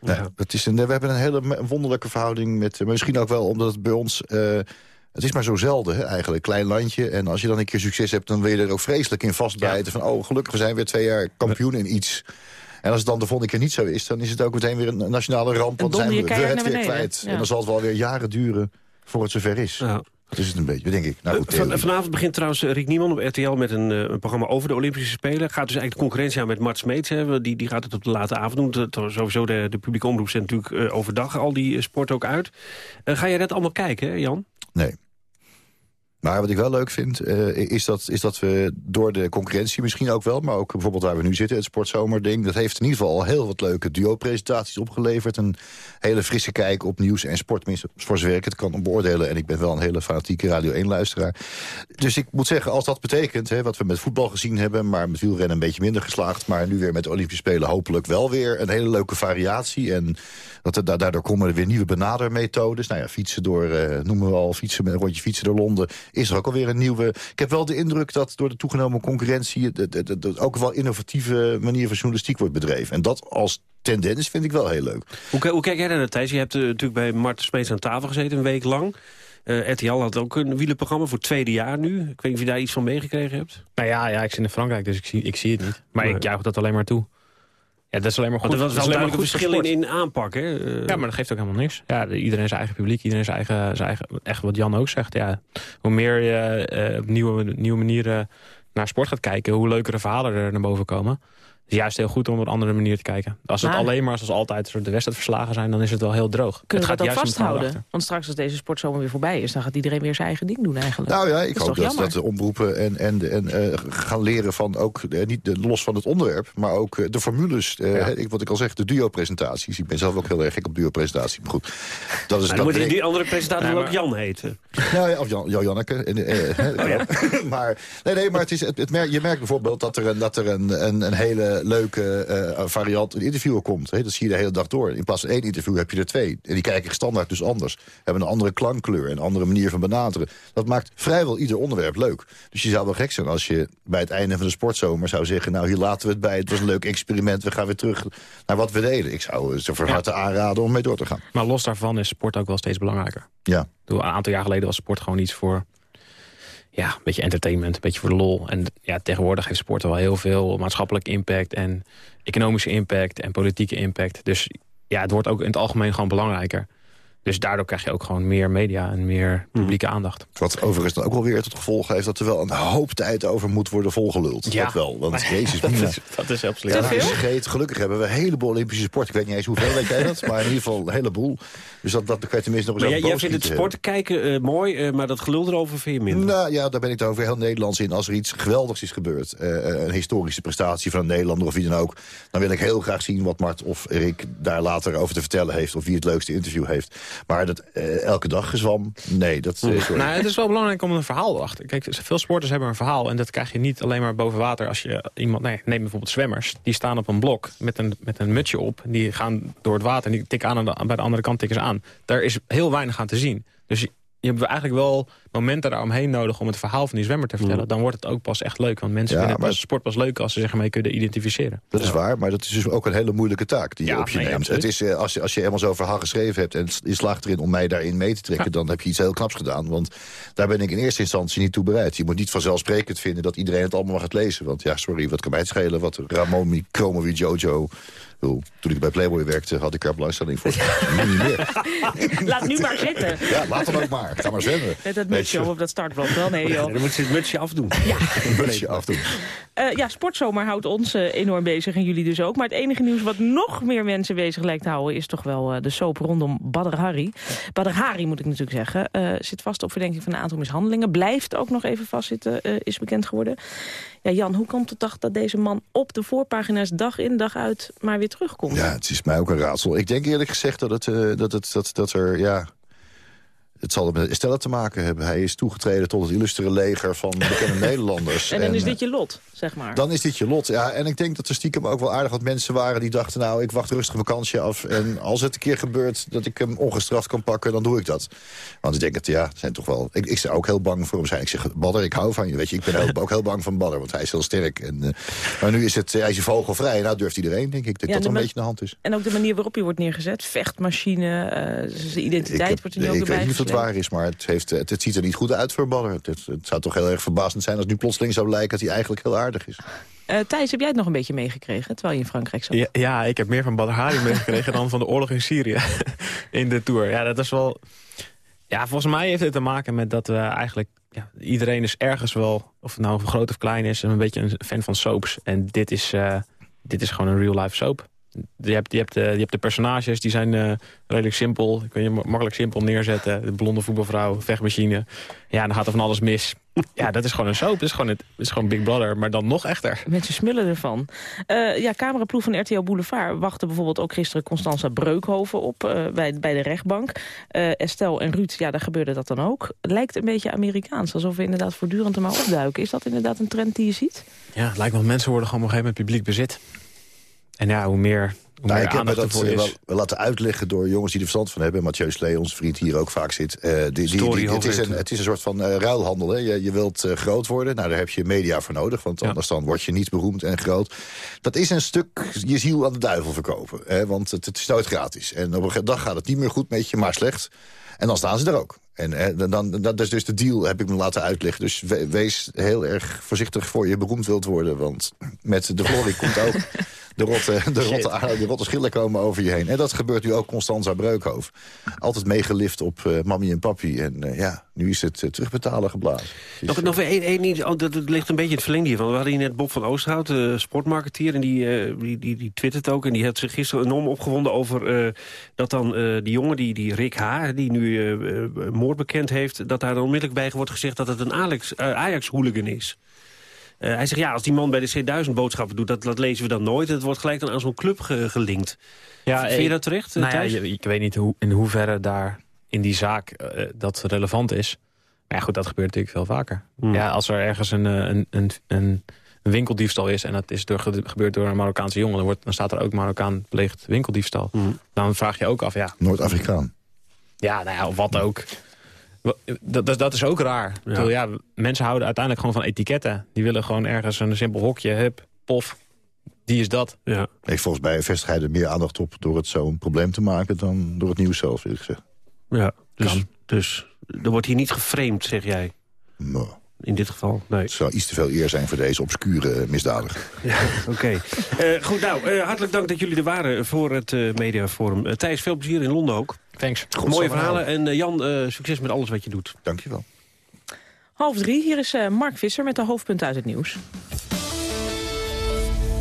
Nee, het is een, we hebben een hele wonderlijke verhouding met... maar Misschien ook wel omdat het bij ons... eh, het is maar zo zelden hè, eigenlijk, klein landje. En als je dan een keer succes hebt, dan wil je er ook vreselijk in vastbijten. Van, oh, gelukkig, we zijn weer twee jaar kampioen in iets. En als het dan de volgende keer niet zo is... dan is het ook meteen weer een nationale ramp. Want dan zijn we, het weer kwijt. Ja. En dan zal het wel weer jaren duren voor het zover is. Ja. Dat is het een beetje, denk ik. Nou, goed, Eh, Van, vanavond begint trouwens eh, Rick Nieman op RTL met een, eh, een programma over de Olympische Spelen. Gaat dus eigenlijk de concurrentie aan met Mart Smeets. Hè. Die, die gaat het op de late avond doen. Dat- Sowieso de, de publieke omroep zet natuurlijk overdag al die sport ook uit. Ga jij dat allemaal kijken, hè, Jan? Nee. Maar wat ik wel leuk vind, eh, is, dat, is dat we door de concurrentie misschien ook wel... maar ook bijvoorbeeld waar we nu zitten, het sportzomerding... dat heeft in ieder geval al heel wat leuke duo-presentaties opgeleverd. Een hele frisse kijk op nieuws en sport. Zover ik het kan beoordelen. En ik ben wel een hele fanatieke Radio 1-luisteraar. Dus ik moet zeggen, als dat betekent... Hè, wat we met voetbal gezien hebben... maar met wielrennen een beetje minder geslaagd... maar nu weer met de Olympische Spelen hopelijk wel weer... een hele leuke variatie. En dat er, da- daardoor komen er weer nieuwe benadermethodes. Nou ja, fietsen door, eh, noemen we al, fietsen met een rondje fietsen door Londen... is er ook alweer een nieuwe... Ik heb wel de indruk dat door de toegenomen concurrentie... het- het- het- het ook wel innovatieve manier van journalistiek wordt bedreven. En dat als tendens vind ik wel heel leuk. Hoe, hoe kijk jij naar, Thijs? Je hebt eh, natuurlijk bij Mart Smeets aan tafel gezeten een week lang. Eh, RTL had ook een wielenprogramma voor het tweede jaar nu. Ik weet niet of je daar iets van meegekregen hebt. Nou ja, ja, ik zit in Frankrijk, dus ik zie, ik zie het niet. Maar Nee. ik juich dat alleen maar toe. Ja, dat is alleen maar goed. Want er was dat wel is alleen maar duidelijk een verschil in, in aanpak, hè? Eh, Ja, maar dat geeft ook helemaal niks. Ja, de- iedereen zijn eigen publiek, iedereen zijn eigen, zijn eigen... Echt wat Jan ook zegt, ja. Hoe meer je eh, op nieuwe, nieuwe manieren naar sport gaat kijken... hoe leukere verhalen er naar boven komen. Het is juist heel goed om op een andere manier te kijken. Als het Maar- alleen maar zoals altijd de wedstrijd verslagen zijn... dan is het wel heel droog. Kunnen het dat gaat ook juist vasthouden? Want straks als deze sportzomer weer voorbij is... dan gaat iedereen weer zijn eigen ding doen eigenlijk. Nou ja, ik Dat hoop dat, dat de omroepen en, en, en eh, gaan leren van ook, eh, niet de, los van het onderwerp, maar ook eh, de formules. eh, Ja. ik, wat ik al zeg, de duo-presentaties. Ik ben zelf ook heel erg gek op duo-presentaties. Maar goed, dat is maar dan dat moet die, ik. die andere presentator Nee, ook Jan heten. Nou ja, of Jan, Jan Janneke. En, eh, hè, *laughs* maar, nee, nee, maar het is, het, het merk, je merkt bijvoorbeeld dat er een, dat er een, een, een hele leuke eh, variant, een interviewer komt. Hè, dat zie je de hele dag door. In plaats van één interview heb je er twee. En die kijken standaard dus anders. Hebben een andere klankkleur, een andere manier van benaderen. Dat maakt vrijwel ieder onderwerp leuk. Dus je zou wel gek zijn als je bij het einde van de sportzomer zou zeggen... nou, hier laten we het bij, het was een leuk experiment... we gaan weer terug naar wat we deden. Ik zou ze van harte aanraden om mee door te gaan. Maar los daarvan is sport ook wel steeds belangrijker. Ja. Een aantal jaar geleden was sport gewoon iets voor... Ja, een beetje entertainment, een beetje voor de lol. En ja, tegenwoordig heeft sport wel heel veel maatschappelijk impact... en economische impact en politieke impact. Dus ja, het wordt ook in het algemeen gewoon belangrijker. Dus daardoor krijg je ook gewoon meer media en meer publieke aandacht. Wat overigens dan ook wel weer tot gevolg heeft... dat er wel een hoop tijd over moet worden volgeluld. Ja. Dat wel, want jezus, *laughs* dat, is, dat is absoluut. Ja, veel? vergeet. Gelukkig hebben we een heleboel Olympische sport. Ik weet niet eens hoeveel weet jij dat, maar in ieder geval een heleboel. Dus dat, dat kan je tenminste nog eens Maar jij, jij vindt het sporten kijken eh, mooi, eh, maar dat gelul erover vind je minder. Nou ja, daar ben ik het over heel Nederlands in. Als er iets geweldigs is gebeurd, eh, een historische prestatie van een Nederlander of wie dan ook... dan wil ik heel graag zien wat Mart of Rick daar later over te vertellen heeft... of wie het leukste interview heeft. Maar dat eh, elke dag gezwam, nee, dat eh, sorry. Nou, het is wel belangrijk om een verhaal erachter. Kijk, veel sporters hebben een verhaal. En dat krijg je niet alleen maar boven water als je iemand... Nee, neem bijvoorbeeld zwemmers. Die staan op een blok met een, met een mutsje op. Die gaan door het water en die tikken aan, de- bij de andere kant tikken ze aan. Daar is heel weinig aan te zien. Dus je, hebt eigenlijk wel momenten daaromheen nodig... om het verhaal van die zwemmer te vertellen. Dan wordt het ook pas echt leuk. Want mensen Ja, vinden pas, sport pas leuk als ze zich ermee kunnen identificeren. Dat is waar, maar dat is dus ook een hele moeilijke taak die je Ja, op je nee, neemt. absoluut. Het is, eh, als, je, als je helemaal zo'n verhaal geschreven hebt en je slaagt erin om mij daarin mee te trekken... dan heb je iets heel knaps gedaan, want daar ben ik in eerste instantie niet toe bereid. Je moet niet vanzelfsprekend vinden dat iedereen het allemaal gaat lezen. Want ja, sorry, wat kan mij het schelen wat Ramon Kromowi Jojo... Bedoel, Toen ik bij Playboy werkte, had ik er belangstelling voor. Nu niet meer. *laughs* Laat nu maar zitten. Ja, laat hem ook maar. Ga maar zwemmen. Met dat mutsje je. op dat startblok. Wel nee, joh. Dan moet ze het mutsje afdoen. *laughs* Een mutsje afdoen. Eh, ja, sportzomer houdt ons eh, enorm bezig en jullie dus ook. Maar het enige nieuws wat nog meer mensen bezig lijkt te houden... is toch wel eh, de soap rondom Badr Hari. Badr Hari, moet ik natuurlijk zeggen, eh, zit vast op verdenking van een aantal mishandelingen. Blijft ook nog even vastzitten, eh, is bekend geworden. Ja, Jan, hoe komt het toch dat deze man op de voorpagina's dag in dag uit maar weer terugkomt? Ja, het is mij ook een raadsel. Ik denk eerlijk gezegd dat, het, eh, dat, het, dat, dat er... Ja, het zal met Estelle te maken hebben. Hij is toegetreden tot het illustere leger van bekende *laughs* Nederlanders. En dan is eh, dit je lot, zeg maar. Dan is dit je lot, ja. En ik denk dat er stiekem ook wel aardig wat mensen waren... die dachten, nou, ik wacht rustig vakantie af... en als het een keer gebeurt dat ik hem ongestraft kan pakken... dan doe ik dat. Want ik denk dat, ja, zijn toch wel... Ik, ik zou ook heel bang voor hem zijn. Ik zeg, Badder, ik hou van je. Weet je, ik ben heel- ook heel bang van Badder, want hij is heel sterk. En, eh, maar nu is het, hij is vogelvrij. Nou durft iedereen, denk ik. Dat Ja, dat de een beetje de hand is. En ook de manier waarop hij wordt neergezet. Vechtmachine, eh, zijn identiteit ik wordt er nu ook ik het waar is, maar het, heeft, het, het ziet er niet goed uit voor Badder. Het, het, zou toch heel erg verbazend zijn als nu plotseling zou blijken... dat hij eigenlijk heel aardig is. Eh, Thijs, heb jij het nog een beetje meegekregen, terwijl je in Frankrijk zat? Ja, ja, ik heb meer van Badr Hari meegekregen dan van de oorlog in Syrië *laughs* in de Tour. Ja, dat is wel... Ja, volgens mij heeft het te maken met dat we eigenlijk... Ja, iedereen is ergens wel, of het nou groot of klein is... een beetje een fan van soaps. En dit is, eh, dit is gewoon een real-life soap. Je hebt, je, hebt, eh, je hebt de personages, die zijn eh, redelijk simpel. Kun je ma- makkelijk simpel neerzetten. De blonde voetbalvrouw, vechtmachine. Ja, dan gaat er van alles mis. *laughs* Ja, dat is gewoon een soap. Dat is gewoon, het, is gewoon Big Brother, maar dan nog echter. Mensen smullen ervan. Eh ja, cameraploeg van RTL Boulevard wachtte bijvoorbeeld ook gisteren Constanza Breukhoven op eh, bij, bij de rechtbank. Eh Estelle en Ruud, ja, daar gebeurde dat dan ook. Lijkt een beetje Amerikaans, alsof we inderdaad voortdurend er maar opduiken. Is dat inderdaad een trend die je ziet? Ja, het lijkt wel mensen worden gewoon op een gegeven moment publiek bezit. En ja, hoe meer, hoe Nou, meer ik heb me dat eh, wel, laten uitleggen door jongens die er verstand van hebben. Mathieu Slee, onze vriend hier ook vaak zit. Eh, die, die, Story die- het, is een, het is een soort van eh, ruilhandel. Hè. Je, je wilt groot worden, nou, daar heb je media voor nodig. Want Ja. anders dan word je niet beroemd en groot. Dat is een stuk je ziel aan de duivel verkopen. Hè, want het, het is nooit gratis. En op een dag gaat het niet meer goed met je, maar slecht. En dan staan ze er ook. En dan, dan, dat is dus de deal, heb ik me laten uitleggen. Dus we- wees heel erg voorzichtig voor je beroemd wilt worden. Want met de glorie komt ook *laughs* de rotte, de rotte, de rotte schillen komen over je heen. En dat gebeurt nu ook Constanza Breukhoven. Altijd meegelift op eh mammy en papi. En eh, ja, nu is het eh, terugbetalen geblazen. Dus, Nog, nog één, één iets, oh, dat, dat ligt een beetje in het verlengde hiervan. We hadden hier net Bob van Oosterhout, sportmarketeer... en die, die, die, die twittert ook. En die had zich gisteren enorm opgewonden over... dat dan die jongen, die, die Rick H., die nu moord bekend heeft... dat daar dan onmiddellijk bij wordt gezegd dat het een Ajax-hooligan is. Eh, hij zegt, ja, als die man bij de C1000 boodschappen doet... Dat, dat lezen we dan nooit. Het wordt gelijk dan aan zo'n club ge- gelinkt. Ja, Vind je eh, dat terecht, eh, Nou ja, Thijs? je- ik weet niet hoe, in hoeverre daar in die zaak eh, dat relevant is. Maar ja, goed, dat gebeurt natuurlijk veel vaker. Hmm. Ja, als er ergens een, een, een, een, een winkeldiefstal is... en dat is door, gebeurd door een Marokkaanse jongen... dan, wordt, dan staat er ook Marokkaan pleegt winkeldiefstal. Hmm. Dan vraag je ook af, ja, Noord-Afrikaan. ja, nou ja, of wat ook. Dat, dat, dat is ook raar. Ik bedoel, ja, mensen houden uiteindelijk gewoon van etiketten. Die willen gewoon ergens een simpel hokje, hup, pof. Die is dat. Ja. Nee, volgens mij vestigt hij er meer aandacht op door het zo'n probleem te maken... dan door het nieuws zelf, eerlijk gezegd. Ja, dus, Kan. dus er wordt hier niet geframed, zeg jij. Nou, In dit geval, nee. het zou iets te veel eer zijn voor deze obscure misdadiger. *laughs* Ja, oké. Eh, goed, nou, eh, hartelijk dank dat jullie er waren voor het eh, mediaforum. Thijs, veel plezier in Londen ook. Thanks. Mooie verhalen. En uh, Jan, uh, succes met alles wat je doet. Dankjewel. Half drie, hier is uh, Mark Visser met de hoofdpunten uit het nieuws.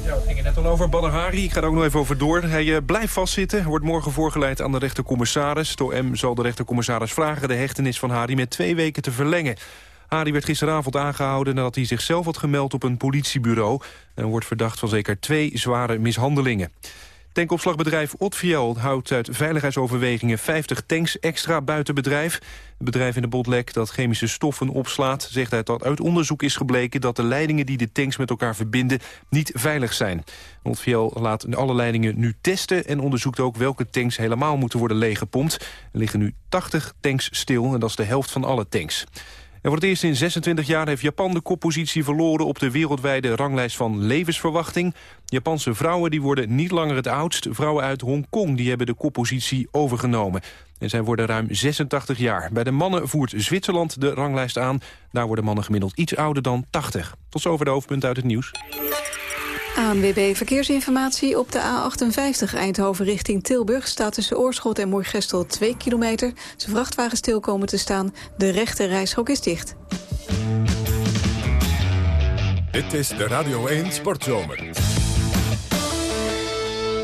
Ja, het ging er net al over. Badr Hari, ik ga er ook nog even over door. Hij uh, blijft vastzitten, wordt morgen voorgeleid aan de rechtercommissaris. De M zal de rechtercommissaris vragen de hechtenis van Hari met twee weken te verlengen. Hari werd gisteravond aangehouden nadat hij zichzelf had gemeld op een politiebureau... en wordt verdacht van zeker twee zware mishandelingen. Tankopslagbedrijf Otfiel houdt uit veiligheidsoverwegingen 50 tanks extra buiten bedrijf. Het bedrijf in de Botlek dat chemische stoffen opslaat... zegt dat uit onderzoek is gebleken dat de leidingen die de tanks met elkaar verbinden niet veilig zijn. Otfiel laat alle leidingen nu testen en onderzoekt ook welke tanks helemaal moeten worden leeggepompt. Er liggen nu 80 tanks stil en dat is de helft van alle tanks. En voor het eerst in 26 jaar heeft Japan de koppositie verloren... op de wereldwijde ranglijst van levensverwachting. Japanse vrouwen die worden niet langer het oudst. Vrouwen uit Hongkong die hebben de koppositie overgenomen. En zij worden ruim 86 jaar. Bij de mannen voert Zwitserland de ranglijst aan. Daar worden mannen gemiddeld iets ouder dan 80. Tot zover de hoofdpunten uit het nieuws. ANWB Verkeersinformatie op de A58 Eindhoven richting Tilburg... staat tussen Oorschot en Moergestel 2 kilometer. Zijn vrachtwagen stil komen te staan. De rechte reishok is dicht. Dit is de Radio 1 Sportzomer.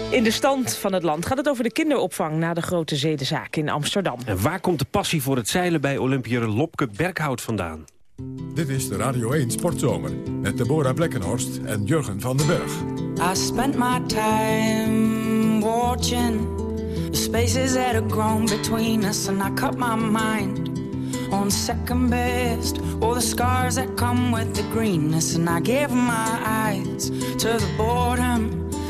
In de stand van het land gaat het over de kinderopvang... na de grote zedenzaak in Amsterdam. En waar komt de passie voor het zeilen bij Olympiër Lopke Berghout vandaan? Dit is de Radio 1 Sportzomer met Deborah Blekkenhorst en Jurgen van den Berg. I spent my time watching the spaces that have grown between us and I cut my mind on second best all the scars that come with the greenness and I gave my eyes to the boredom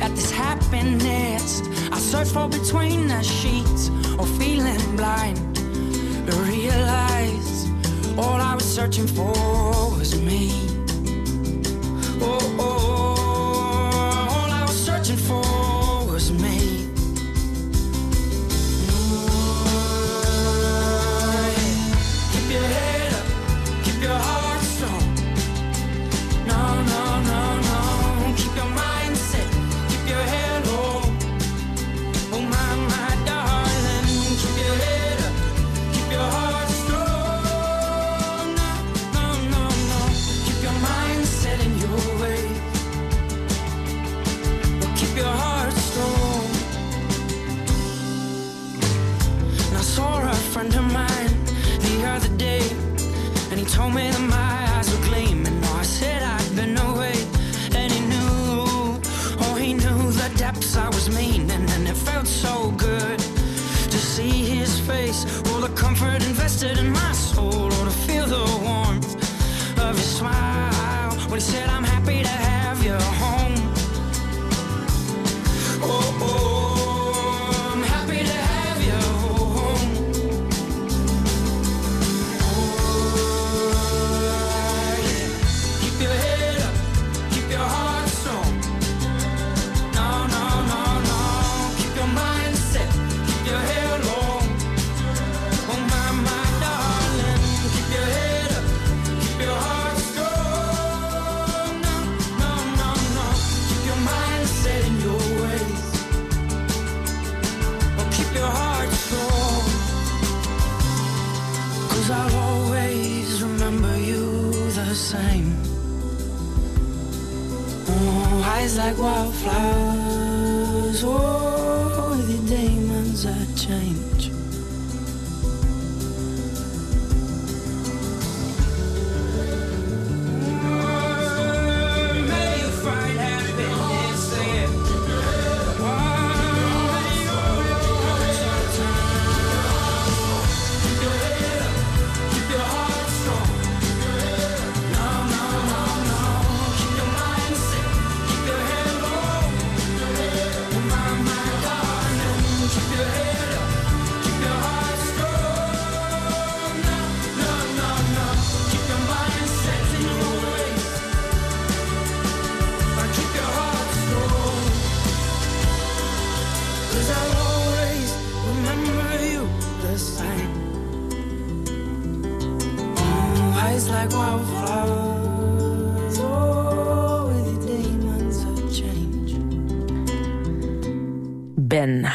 at this happiness I search for between the sheets, or feeling blind to realize all I was searching for was me. Oh, oh, oh all I was searching for was me.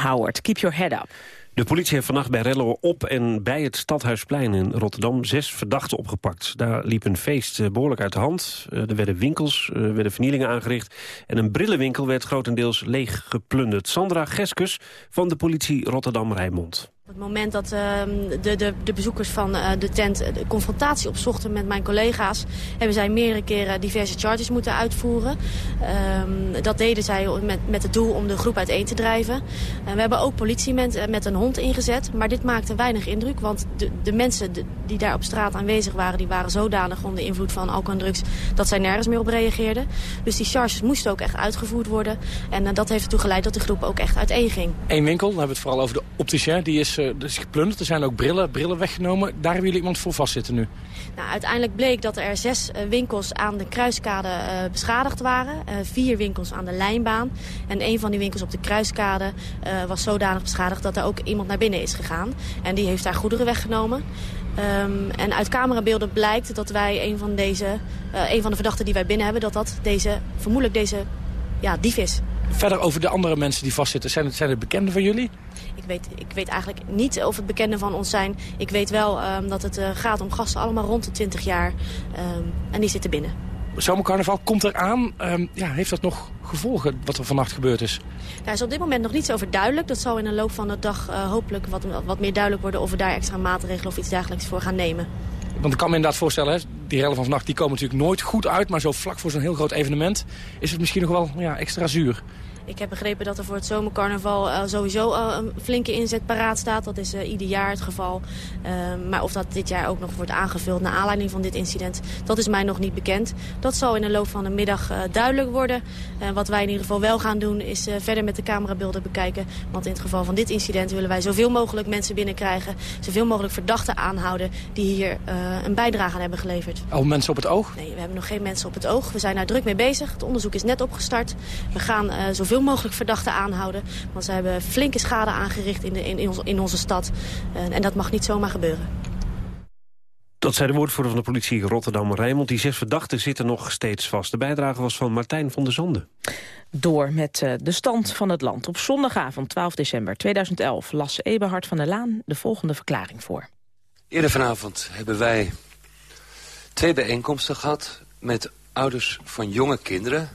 Howard, keep your head up. De politie heeft vannacht bij Rello op en bij het Stadhuisplein in Rotterdam zes verdachten opgepakt. Daar liep een feest eh, behoorlijk uit de hand. Eh, Er werden winkels, er werden vernielingen aangericht en een brillenwinkel werd grotendeels leeg geplunderd. Sandra Geskus van de politie Rotterdam-Rijnmond. Op het moment dat ehm, de, de, de bezoekers van eh, de tent de confrontatie opzochten met mijn collega's... hebben zij meerdere keren diverse charges moeten uitvoeren. Ehm, dat deden zij met, met het doel om de groep uiteen te drijven. En we hebben ook politie met, eh, met een hond ingezet. Maar dit maakte weinig indruk, want de, de mensen die daar op straat aanwezig waren... die waren zodanig onder invloed van alcohol en drugs dat zij nergens meer op reageerden. Dus die charges moesten ook echt uitgevoerd worden. En eh, dat heeft ertoe geleid dat de groep ook echt uiteen ging. Eén winkel, dan hebben we het vooral over de opticien. Die is, eh, is geplunderd. Er zijn ook brillen, brillen weggenomen. Daar hebben jullie iemand voor vastzitten nu. Nou, uiteindelijk bleek dat er zes eh, winkels aan de kruiskade eh, beschadigd waren. Vier winkels aan de lijnbaan. En een van die winkels op de kruiskade was zodanig beschadigd dat er ook iemand naar binnen is gegaan. En die heeft daar goederen weggenomen. Ehm, en uit camerabeelden blijkt dat wij een van, deze, een van de verdachten die wij binnen hebben... dat dat deze, vermoedelijk deze ja, dief is. Verder over de andere mensen die vastzitten. Zijn het, zijn het bekenden van jullie? Ik weet, ik weet eigenlijk niet of het bekenden van ons zijn. Ik weet wel ehm, dat het eh, gaat om gasten allemaal rond de 20 jaar. Ehm, en die zitten binnen. Zomercarnaval komt eraan. Ehm ja, heeft dat nog gevolgen wat er vannacht gebeurd is? Daar is op dit moment nog niets over duidelijk. Dat zal in de loop van de dag eh, hopelijk wat, wat meer duidelijk worden... of we daar extra maatregelen of iets dergelijks voor gaan nemen. Want ik kan me inderdaad voorstellen, hè, die rellen van vannacht die komen natuurlijk nooit goed uit. Maar zo vlak voor zo'n heel groot evenement is het misschien nog wel ja, extra zuur. Ik heb begrepen dat er voor het zomercarnaval eh, sowieso eh, een flinke inzet paraat staat. Dat is eh, ieder jaar het geval. Ehm, maar of dat dit jaar ook nog wordt aangevuld naar aanleiding van dit incident, dat is mij nog niet bekend. Dat zal in de loop van de middag duidelijk worden. Wat wij in ieder geval wel gaan doen is verder met de camerabeelden bekijken. Want in het geval van dit incident willen wij zoveel mogelijk mensen binnenkrijgen. Zoveel mogelijk verdachten aanhouden die hier een bijdrage aan hebben geleverd. Al mensen op het oog? Nee, we hebben nog geen mensen op het oog. We zijn daar druk mee bezig. Het onderzoek is net opgestart. We gaan eh, zoveel mogelijk verdachten aanhouden. Want ze hebben flinke schade aangericht in, de, in, in, onze, in onze stad. En dat mag niet zomaar gebeuren. Dat zei de woordvoerder van de politie Rotterdam-Rijnmond. Die zes verdachten zitten nog steeds vast. De bijdrage was van Martijn van der Zanden. Door met eh, de stand van het land. Op zondagavond 12 december 2011 las Eberhard van der Laan de volgende verklaring voor. Eerder vanavond hebben wij twee bijeenkomsten gehad met ouders van jonge kinderen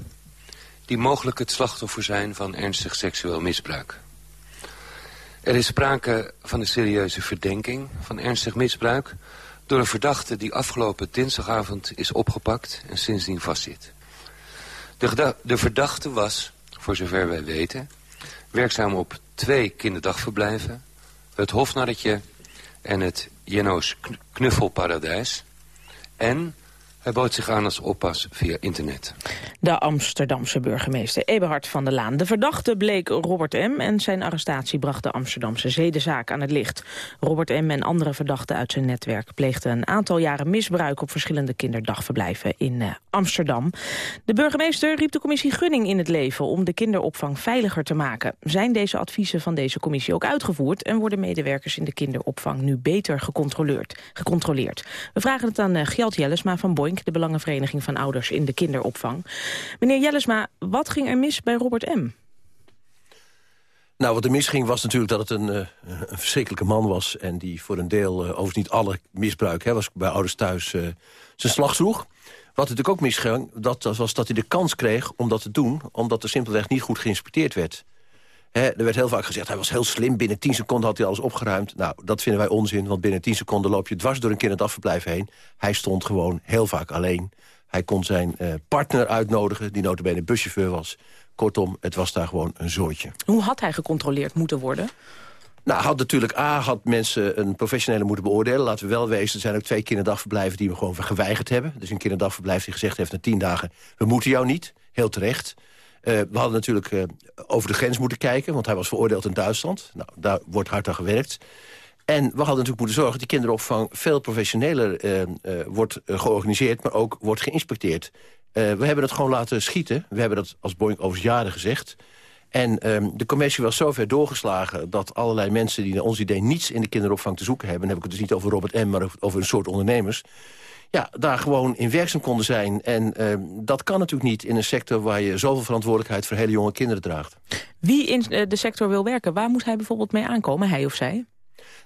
die mogelijk het slachtoffer zijn van ernstig seksueel misbruik. Er is sprake van een serieuze verdenking van ernstig misbruik door een verdachte die afgelopen dinsdagavond is opgepakt en sindsdien vastzit. De, de verdachte was, voor zover wij weten, werkzaam op twee kinderdagverblijven, het Hofnarretje en het Jenno's Kn- Knuffelparadijs. En hij bood zich aan als oppas via internet. De Amsterdamse burgemeester Eberhard van der Laan. De verdachte bleek Robert M. en zijn arrestatie bracht de Amsterdamse zedenzaak aan het licht. Robert M. en andere verdachten uit zijn netwerk pleegden een aantal jaren misbruik op verschillende kinderdagverblijven in eh, Amsterdam. De burgemeester riep de commissie Gunning in het leven om de kinderopvang veiliger te maken. Zijn deze adviezen van deze commissie ook uitgevoerd en worden medewerkers in de kinderopvang nu beter gecontroleerd? gecontroleerd? We vragen het aan eh, Gjalt Jellesma van De Belangenvereniging van Ouders in de Kinderopvang. Meneer Jellesma, wat ging er mis bij Robert M.? Nou, wat er misging was natuurlijk dat het een, eh, een verschrikkelijke man was... en die voor een deel, uh, overigens niet alle misbruik... Hè, was bij ouders thuis uh, zijn slag sloeg. Wat natuurlijk ook misging, dat, was dat hij de kans kreeg om dat te doen... omdat er simpelweg niet goed geïnspecteerd werd. Er werd heel vaak gezegd, hij was heel slim, binnen 10 seconden had hij alles opgeruimd. Nou, dat vinden wij onzin, want binnen 10 seconden loop je dwars door een kinderdagverblijf heen. Hij stond gewoon heel vaak alleen. Hij kon zijn uh, partner uitnodigen, die notabene een buschauffeur was... Kortom, het was daar gewoon een zootje. Hoe had hij gecontroleerd moeten worden? Nou, had natuurlijk A, had mensen een professionele moeten beoordelen. Laten we wel wezen, er zijn ook twee kinderdagverblijven die we gewoon geweigerd hebben. Dus een kinderdagverblijf die gezegd heeft na tien dagen... we moeten jou niet, heel terecht. Uh, we hadden natuurlijk uh, over de grens moeten kijken... want hij was veroordeeld in Duitsland. Nou, daar wordt hard aan gewerkt. En we hadden natuurlijk moeten zorgen dat die kinderopvang... veel professioneler uh, wordt georganiseerd, maar ook wordt geïnspecteerd. We hebben het gewoon laten schieten. We hebben dat als Boeing overigens jaren gezegd. En um, de commissie was zover doorgeslagen dat allerlei mensen... die naar ons idee niets in de kinderopvang te zoeken hebben... dan heb ik het dus niet over Robert M., maar over een soort ondernemers... ja, daar gewoon in werkzaam konden zijn. En uh, dat kan natuurlijk niet in een sector waar je zoveel verantwoordelijkheid voor hele jonge kinderen draagt. Wie in de sector wil werken, waar moet hij bijvoorbeeld mee aankomen, hij of zij?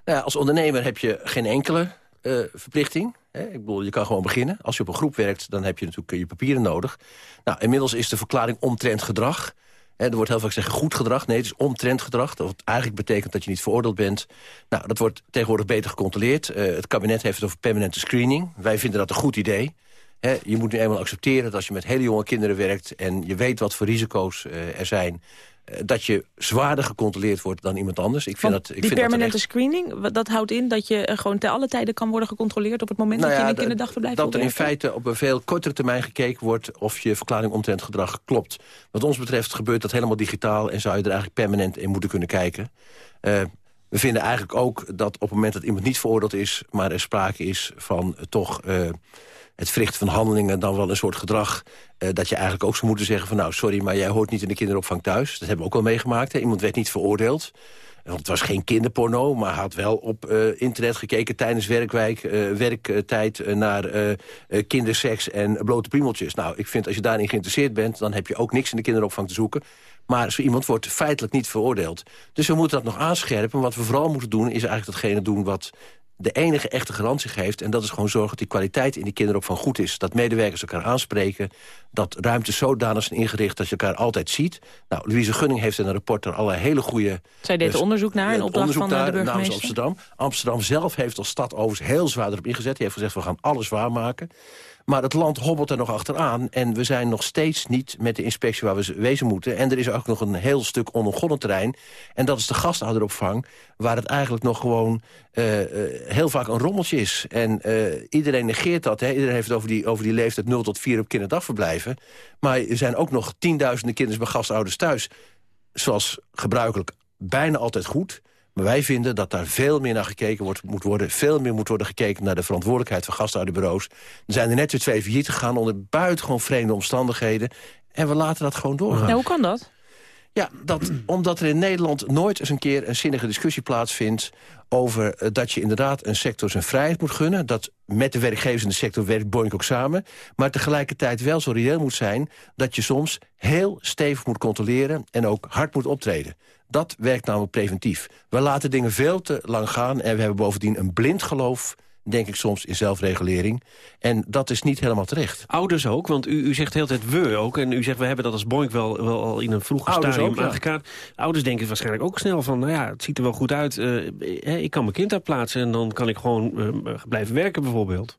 Nou als ondernemer heb je geen enkele uh, verplichting. Ik bedoel, je kan gewoon beginnen. Als je op een groep werkt, dan heb je natuurlijk je papieren nodig. Nou, inmiddels is de verklaring omtrent gedrag. Er wordt heel vaak gezegd goed gedrag. Nee, het is omtrent gedrag. Dat eigenlijk betekent dat je niet veroordeeld bent. Nou, dat wordt tegenwoordig beter gecontroleerd. Uh, het kabinet heeft het over permanente screening. Wij vinden dat een goed idee. je moet nu eenmaal accepteren dat als je met hele jonge kinderen werkt... en je weet wat voor risico's uh, er zijn... Eh, dat je zwaarder gecontroleerd wordt dan iemand anders. Ik vind dat, ik die vind permanente dat screening, dat houdt in dat je eh, gewoon te alle tijden kan worden gecontroleerd... op het moment nou dat ja, je in een kinderdagverblijf Dat er in feite op een veel kortere termijn gekeken wordt... of je verklaring omtrent gedrag klopt. Wat ons betreft gebeurt dat helemaal digitaal... en zou je er eigenlijk permanent in moeten kunnen kijken. Uh, we vinden eigenlijk ook dat op het moment dat iemand niet veroordeeld is... maar er sprake is van uh, toch... Uh, het verrichten van handelingen dan wel een soort gedrag... Uh, dat je eigenlijk ook zou moeten zeggen van... nou, sorry, maar jij hoort niet in de kinderopvang thuis. Dat hebben we ook wel meegemaakt. Hè. Iemand werd niet veroordeeld. Want het was geen kinderporno, maar had wel op uh, internet gekeken... tijdens werkwijk, uh, werktijd naar kinderseks en blote priemeltjes. Nou, ik vind als je daarin geïnteresseerd bent... dan heb je ook niks in de kinderopvang te zoeken. Maar zo iemand wordt feitelijk niet veroordeeld. Dus we moeten dat nog aanscherpen. Wat we vooral moeten doen, is eigenlijk datgene doen... wat de enige echte garantie geeft. En dat is gewoon zorgen dat die kwaliteit in die kinderopvang goed is. Dat medewerkers elkaar aanspreken. Dat ruimtes zodanig zijn ingericht dat je elkaar altijd ziet. Nou, Louise Gunning heeft in een rapport daar allerlei hele goede... Zij deed dus, onderzoek naar, een opdracht van de naar, burgemeester. namens Amsterdam. Amsterdam zelf heeft als stad overigens heel zwaar erop ingezet. Die heeft gezegd, we gaan alles waarmaken. Maar het land hobbelt er nog achteraan. En we zijn nog steeds niet met de inspectie waar we wezen moeten. En er is ook nog een heel stuk onontgonnen terrein. En dat is de gastouderopvang. Waar het eigenlijk nog gewoon uh, uh, heel vaak een rommeltje is. En uh, iedereen negeert dat. Hè. Iedereen heeft het over die, over die leeftijd 0 tot 4 op kinderdagverblijven. Maar er zijn ook nog tienduizenden kinderen bij gastouders thuis. Zoals gebruikelijk bijna altijd goed. Maar wij vinden dat daar veel meer naar gekeken wordt, moet worden. Veel meer moet worden gekeken naar de verantwoordelijkheid van gastouderbureaus. Er zijn er net weer twee failliet gegaan onder buitengewoon vreemde omstandigheden. En we laten dat gewoon doorgaan. Ja, hoe kan dat? Ja, dat, *clears throat* omdat er in Nederland nooit eens een keer een zinnige discussie plaatsvindt... over uh, dat je inderdaad een sector zijn vrijheid moet gunnen. Dat met de werkgevers in de sector werkt Boeing ook samen. Maar tegelijkertijd wel zo reëel moet zijn... dat je soms heel stevig moet controleren en ook hard moet optreden. Dat werkt namelijk preventief. We laten dingen veel te lang gaan en we hebben bovendien een blind geloof denk ik soms in zelfregulering. En dat is niet helemaal terecht. Ouders ook, want u, u zegt de hele tijd we ook. En u zegt, we hebben dat als Boink wel, wel al in een vroeg stadium ook, ja. aangekaart. Ouders denken waarschijnlijk ook snel van, nou ja, het ziet er wel goed uit. Uh, ik kan mijn kind daar plaatsen en dan kan ik gewoon uh, blijven werken bijvoorbeeld.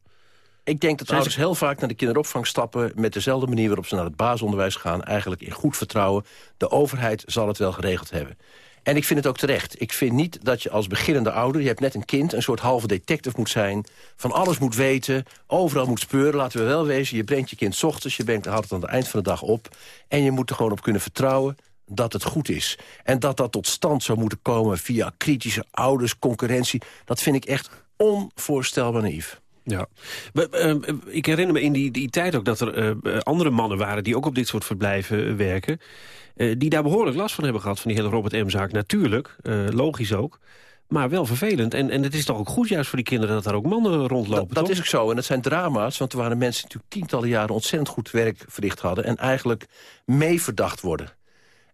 Ik denk dat ouders heel vaak naar de kinderopvang stappen... met dezelfde manier waarop ze naar het basisonderwijs gaan. Eigenlijk in goed vertrouwen. De overheid zal het wel geregeld hebben. En ik vind het ook terecht. Ik vind niet dat je als beginnende ouder... je hebt net een kind, een soort halve detective moet zijn... van alles moet weten, overal moet speuren. Laten we wel wezen, je brengt je kind ochtends... je brengt, haalt het aan het eind van de dag op... en je moet er gewoon op kunnen vertrouwen dat het goed is. En dat dat tot stand zou moeten komen via kritische ouders, concurrentie... dat vind ik echt onvoorstelbaar naïef. Ja, uh, ik herinner me in die, die tijd ook dat er uh, andere mannen waren... die ook op dit soort verblijven werken... Uh, die daar behoorlijk last van hebben gehad, van die hele Robert M-zaak. Natuurlijk, logisch ook. Maar wel vervelend. En, en het is toch ook goed juist voor die kinderen dat daar ook mannen rondlopen, Dat, dat is ook zo. En dat zijn drama's. Want er waren mensen die natuurlijk tientallen jaren ontzettend goed werk verricht hadden. En eigenlijk mee verdacht worden.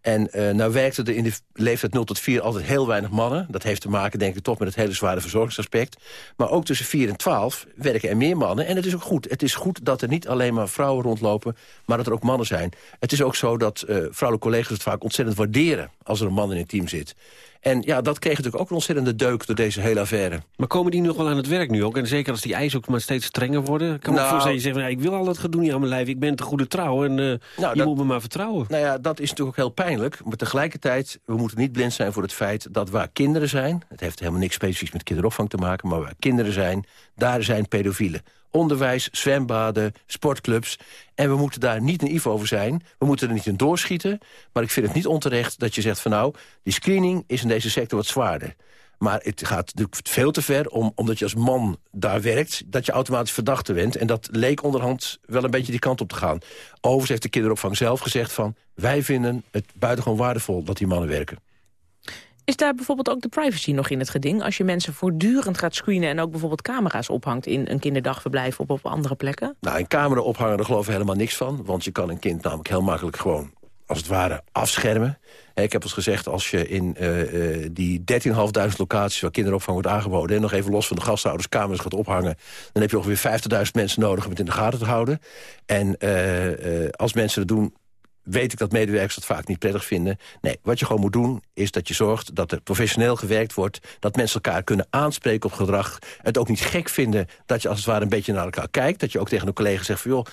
En uh, nou werkten er in de leeftijd 0 tot 4 altijd heel weinig mannen. Dat heeft te maken, denk ik, toch met het hele zware verzorgingsaspect. Maar ook tussen 4 en 12 werken er meer mannen. En het is ook goed. Het is goed dat er niet alleen maar vrouwen rondlopen... maar dat er ook mannen zijn. Het is ook zo dat uh, vrouwelijke collega's het vaak ontzettend waarderen... als er een man in het team zit. En ja, dat kreeg natuurlijk ook een ontzettende deuk door deze hele affaire. Maar komen die nog wel aan het werk nu ook? En zeker als die eisen ook maar steeds strenger worden? Kan nou, me voorstellen, je zegt, ik wil al dat gedoe niet aan mijn lijf. Ik ben te goede trouw en uh, nou, je dat, moet me maar vertrouwen. Nou ja, dat is natuurlijk ook heel pijnlijk. Maar tegelijkertijd, we moeten niet blind zijn voor het feit dat waar kinderen zijn... het heeft helemaal niks specifieks met kinderopvang te maken... maar waar kinderen zijn, daar zijn pedofielen onderwijs, zwembaden, sportclubs. En we moeten daar niet naïef over zijn. We moeten er niet in doorschieten. Maar ik vind het niet onterecht dat je zegt van nou... die screening is in deze sector wat zwaarder. Maar het gaat natuurlijk veel te ver, om, omdat je als man daar werkt... dat je automatisch verdachte bent. En dat leek onderhand wel een beetje die kant op te gaan. Overigens heeft de kinderopvang zelf gezegd van... wij vinden het buitengewoon waardevol dat die mannen werken. Is daar bijvoorbeeld ook de privacy nog in het geding? Als je mensen voortdurend gaat screenen en ook bijvoorbeeld camera's ophangt... in een kinderdagverblijf of op andere plekken? Nou, een camera ophangen, daar geloven we helemaal niks van. Want je kan een kind namelijk heel makkelijk gewoon, als het ware, afschermen. Ik heb eens gezegd, als je in uh, uh, die 13.500 locaties... waar kinderopvang wordt aangeboden... en nog even los van de gasthouders kamers gaat ophangen... dan heb je ongeveer 50.000 mensen nodig om het in de gaten te houden. En uh, als mensen dat doen, weet ik dat medewerkers dat vaak niet prettig vinden. Nee, wat je gewoon moet doen, is dat je zorgt dat er professioneel gewerkt wordt... dat mensen elkaar kunnen aanspreken op gedrag. Het ook niet gek vinden dat je als het ware een beetje naar elkaar kijkt. Dat je ook tegen een collega zegt van... joh,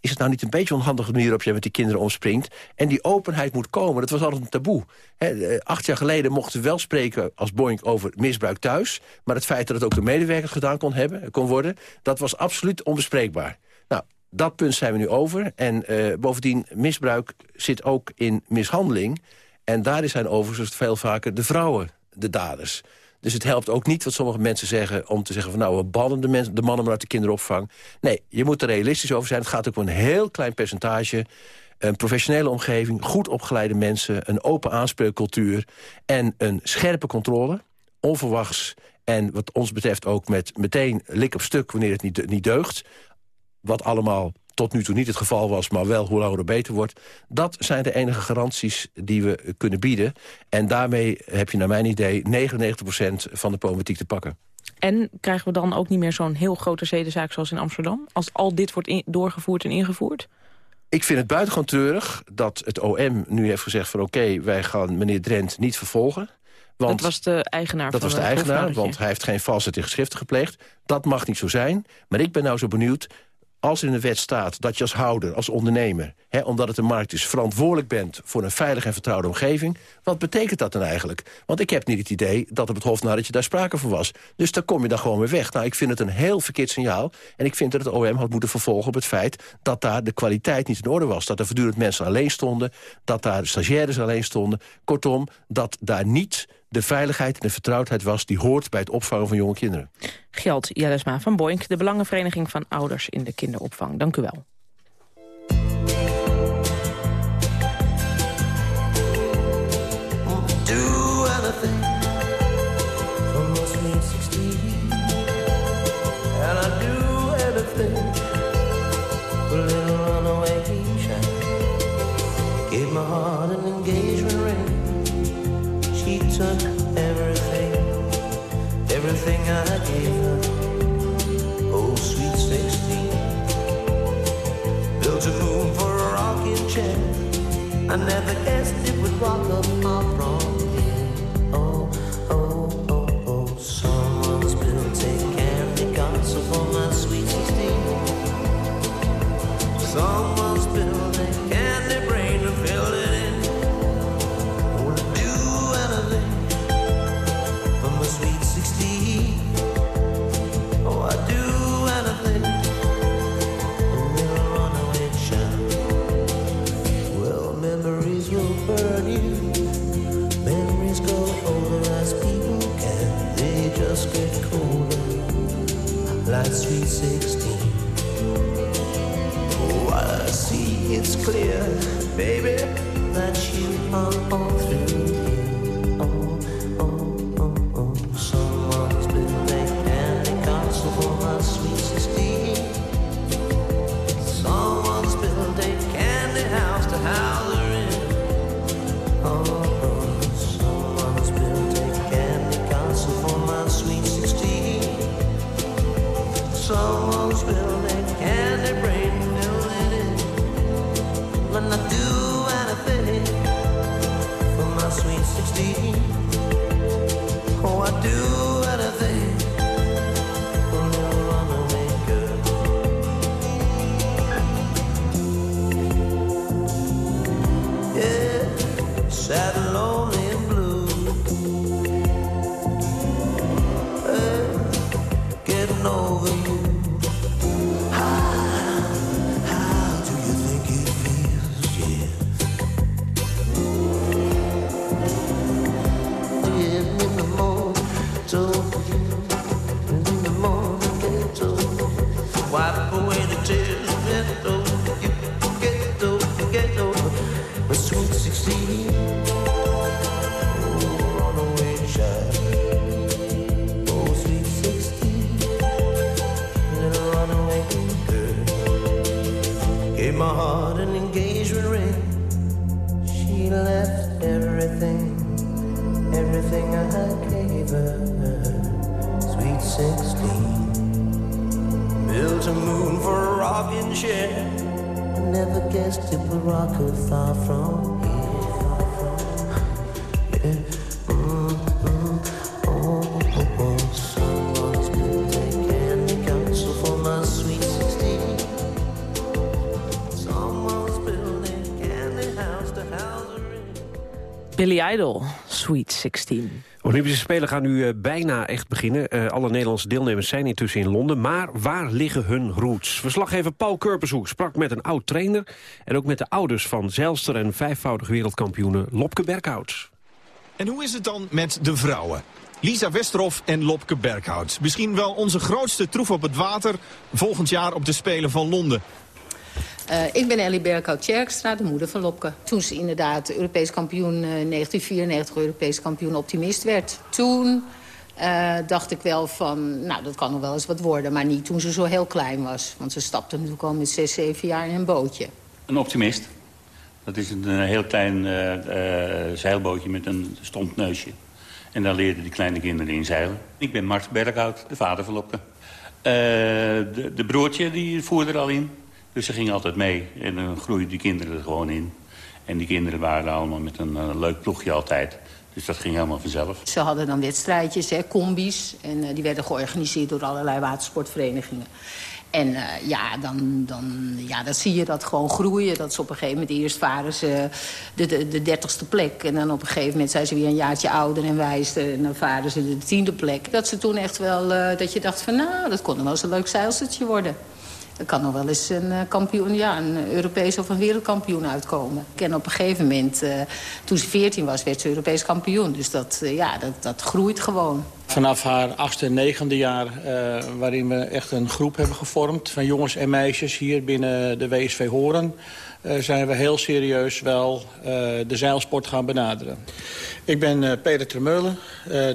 is het nou niet een beetje onhandige manier waarop je met die kinderen omspringt? En die openheid moet komen. Dat was altijd een taboe. Eh, acht jaar geleden mochten we wel spreken als Boeing over misbruik thuis. Maar het feit dat het ook de medewerkers gedaan kon, hebben, kon worden... dat was absoluut onbespreekbaar. Nou, dat punt zijn we nu over. En uh, bovendien, misbruik zit ook in mishandeling. En daar zijn overigens veel vaker de vrouwen de daders. Dus het helpt ook niet wat sommige mensen zeggen... om te zeggen van nou, we bannen de, mensen, de mannen maar uit de kinderopvang. Nee, je moet er realistisch over zijn. Het gaat ook om een heel klein percentage een professionele omgeving, goed opgeleide mensen... een open aanspreekcultuur en een scherpe controle, onverwachts... en wat ons betreft ook met meteen lik op stuk wanneer het niet, niet deugt wat allemaal tot nu toe niet het geval was... maar wel hoe langer beter wordt... dat zijn de enige garanties die we kunnen bieden. En daarmee heb je naar mijn idee 99% van de problematiek te pakken. En krijgen we dan ook niet meer zo'n heel grote zedenzaak zoals in Amsterdam? Als al dit wordt doorgevoerd en ingevoerd? Ik vind het buitengewoon treurig dat het OM nu heeft gezegd van... oké, wij gaan meneer Drent niet vervolgen. Want dat was de eigenaar dat van was de eigenaar, want hij heeft geen valsheid in geschriften gepleegd. Dat mag niet zo zijn. Maar ik ben nou zo benieuwd als in de wet staat dat je als houder, als ondernemer... Hè, omdat het een markt is, verantwoordelijk bent voor een veilige en vertrouwde omgeving... wat betekent dat dan eigenlijk? Want ik heb niet het idee dat op het Hof je daar sprake van was. Dus dan kom je dan gewoon weer weg. Nou, ik vind het een heel verkeerd signaal. En ik vind dat het OM had moeten vervolgen op het feit... dat daar de kwaliteit niet in orde was. Dat er voortdurend mensen alleen stonden. Dat daar stagiaires alleen stonden. Kortom, dat daar niet de veiligheid en de vertrouwdheid was... die hoort bij het opvangen van jonge kinderen. Geld Jellesma van Boink, de Belangenvereniging van Ouders in de Kinderopvang. Dank u wel. I. Oh, sweet 16. Built a moon for a rocking chair. I never guessed it would rock up sweet 16. Oh, I see it's clear, baby, that you are all Billy Idol, Sweet 16. Olympische Spelen gaan nu eh, bijna echt beginnen. Eh, alle Nederlandse deelnemers zijn intussen in Londen. Maar waar liggen hun roots? Verslaggever Paul Kurpershoek sprak met een oud-trainer... en ook met de ouders van zeilster en vijfvoudig wereldkampioene Lopke Berghout. En hoe is het dan met de vrouwen? Lisa Westerhof en Lopke Berghout. Misschien wel onze grootste troef op het water... volgend jaar op de Spelen van Londen. Uh, ik ben Ellie Berghout-Tjerkstra, de moeder van Lopke. Toen ze inderdaad Europees kampioen, uh, 1994 Europees kampioen optimist werd. Toen uh, dacht ik wel van, nou dat kan nog wel eens wat worden. Maar niet toen ze zo heel klein was. Want ze stapte natuurlijk al met 6, 7 jaar in een bootje. Een optimist. Dat is een, heel klein zeilbootje met een stomp neusje. En daar leerden die kleine kinderen in zeilen. Ik ben Mart Berghout, de vader van Lopke. de, de broertje die voerde er al in. Dus ze gingen altijd mee en dan groeiden die kinderen er gewoon in. En die kinderen waren allemaal met een uh, leuk ploegje altijd. Dus dat ging helemaal vanzelf. Ze hadden dan wedstrijdjes, hè, combi's. En uh, die werden georganiseerd door allerlei watersportverenigingen. En uh, ja, dan, dan, ja, dan zie je dat gewoon groeien. Dat ze op een gegeven moment eerst varen ze de, de, de dertigste plek. En dan op een gegeven moment zijn ze weer een jaartje ouder en wijster. En dan varen ze de tiende plek. Dat ze toen echt wel, dat je dacht van nou, dat kon wel eens een leuk zeilstertje worden. Er kan nog wel eens een kampioen, ja, een Europees of een wereldkampioen uitkomen. En op een gegeven moment, uh, toen ze 14 was, werd ze Europees kampioen. Dus dat, uh, ja, dat, dat groeit gewoon. Vanaf haar achtste en negende jaar, waarin we echt een groep hebben gevormd... van jongens en meisjes hier binnen de WSV Horen... Uh, zijn we heel serieus wel uh, de zeilsport gaan benaderen. Ik ben uh, Peter Tremeulen,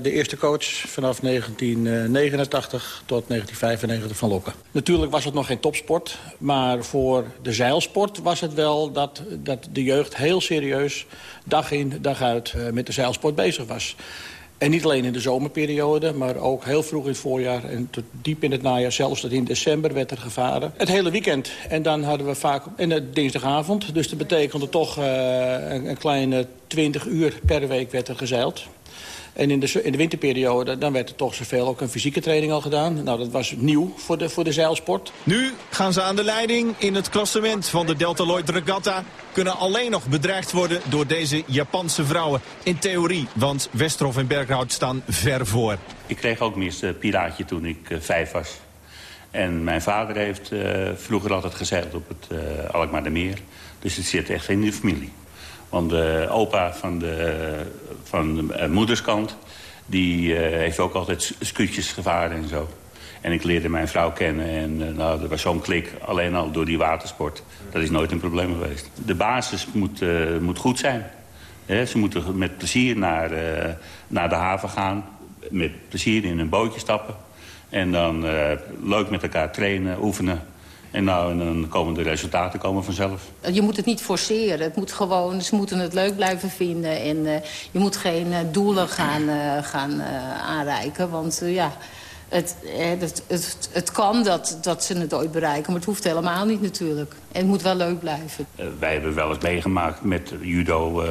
de eerste coach vanaf 1989 tot 1995 van Lokken. Natuurlijk was het nog geen topsport, maar voor de zeilsport was het wel dat, dat de jeugd heel serieus dag in dag uit met de zeilsport bezig was. En niet alleen in de zomerperiode, maar ook heel vroeg in het voorjaar... en tot diep in het najaar, zelfs tot in december werd er gevaren. Het hele weekend. En dan hadden we vaak... En de dinsdagavond, dus dat betekende toch uh, een, een kleine 20 uur per week werd er gezeild. En in de, in de winterperiode dan werd er toch zoveel ook een fysieke training al gedaan. Nou, dat was nieuw voor de, voor de zeilsport. Nu gaan ze aan de leiding in het klassement van de Delta Lloyd Regatta. Kunnen alleen nog bedreigd worden door deze Japanse vrouwen. In theorie, want Westerhof en Berghout staan ver voor. Ik kreeg ook mis uh, pilaatje toen ik uh, vijf was. En mijn vader heeft uh, vroeger altijd gezeild op het uh, Alkmaar de Meer. Dus het zit echt in de familie. Want de opa van de, van de uh, moederskant... die uh, heeft ook altijd scootjes gevaren en zo. En ik leerde mijn vrouw kennen en uh, nou, er was zo'n klik alleen al door die watersport. Dat is nooit een probleem geweest. De basis moet, moet goed zijn. Ze moeten met plezier naar, naar de haven gaan. Met plezier in een bootje stappen. En dan leuk met elkaar trainen, oefenen. En, nou, en dan komen de resultaten komen vanzelf. Je moet het niet forceren. Het moet gewoon, ze moeten het leuk blijven vinden. En uh, je moet geen uh, doelen gaan, uh, gaan aanreiken. Want ja, het, het, het, het, kan dat, dat ze het ooit bereiken. Maar het hoeft helemaal niet natuurlijk. En het moet wel leuk blijven. wij hebben wel eens meegemaakt met judo...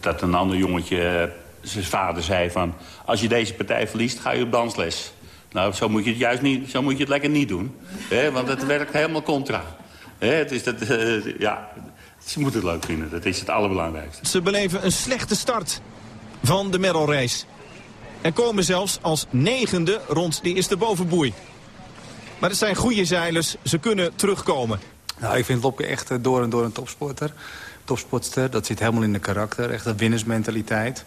dat een ander jongetje zijn vader zei van... als je deze partij verliest, ga je op dansles. Nou, zo moet je het juist niet, zo moet je het lekker niet doen. Hè, want het werkt helemaal contra. Hè, het is dat, uh, ja, ze moeten het leuk vinden. Dat is het allerbelangrijkste. Ze beleven een slechte start van de medal race. En komen zelfs als negende rond die eerste bovenboei. Maar het zijn goede zeilers. Ze kunnen terugkomen. Nou, ik vind Lopke echt door en door een topsporter. Topsportster, dat zit helemaal in de karakter. Echt een winnersmentaliteit.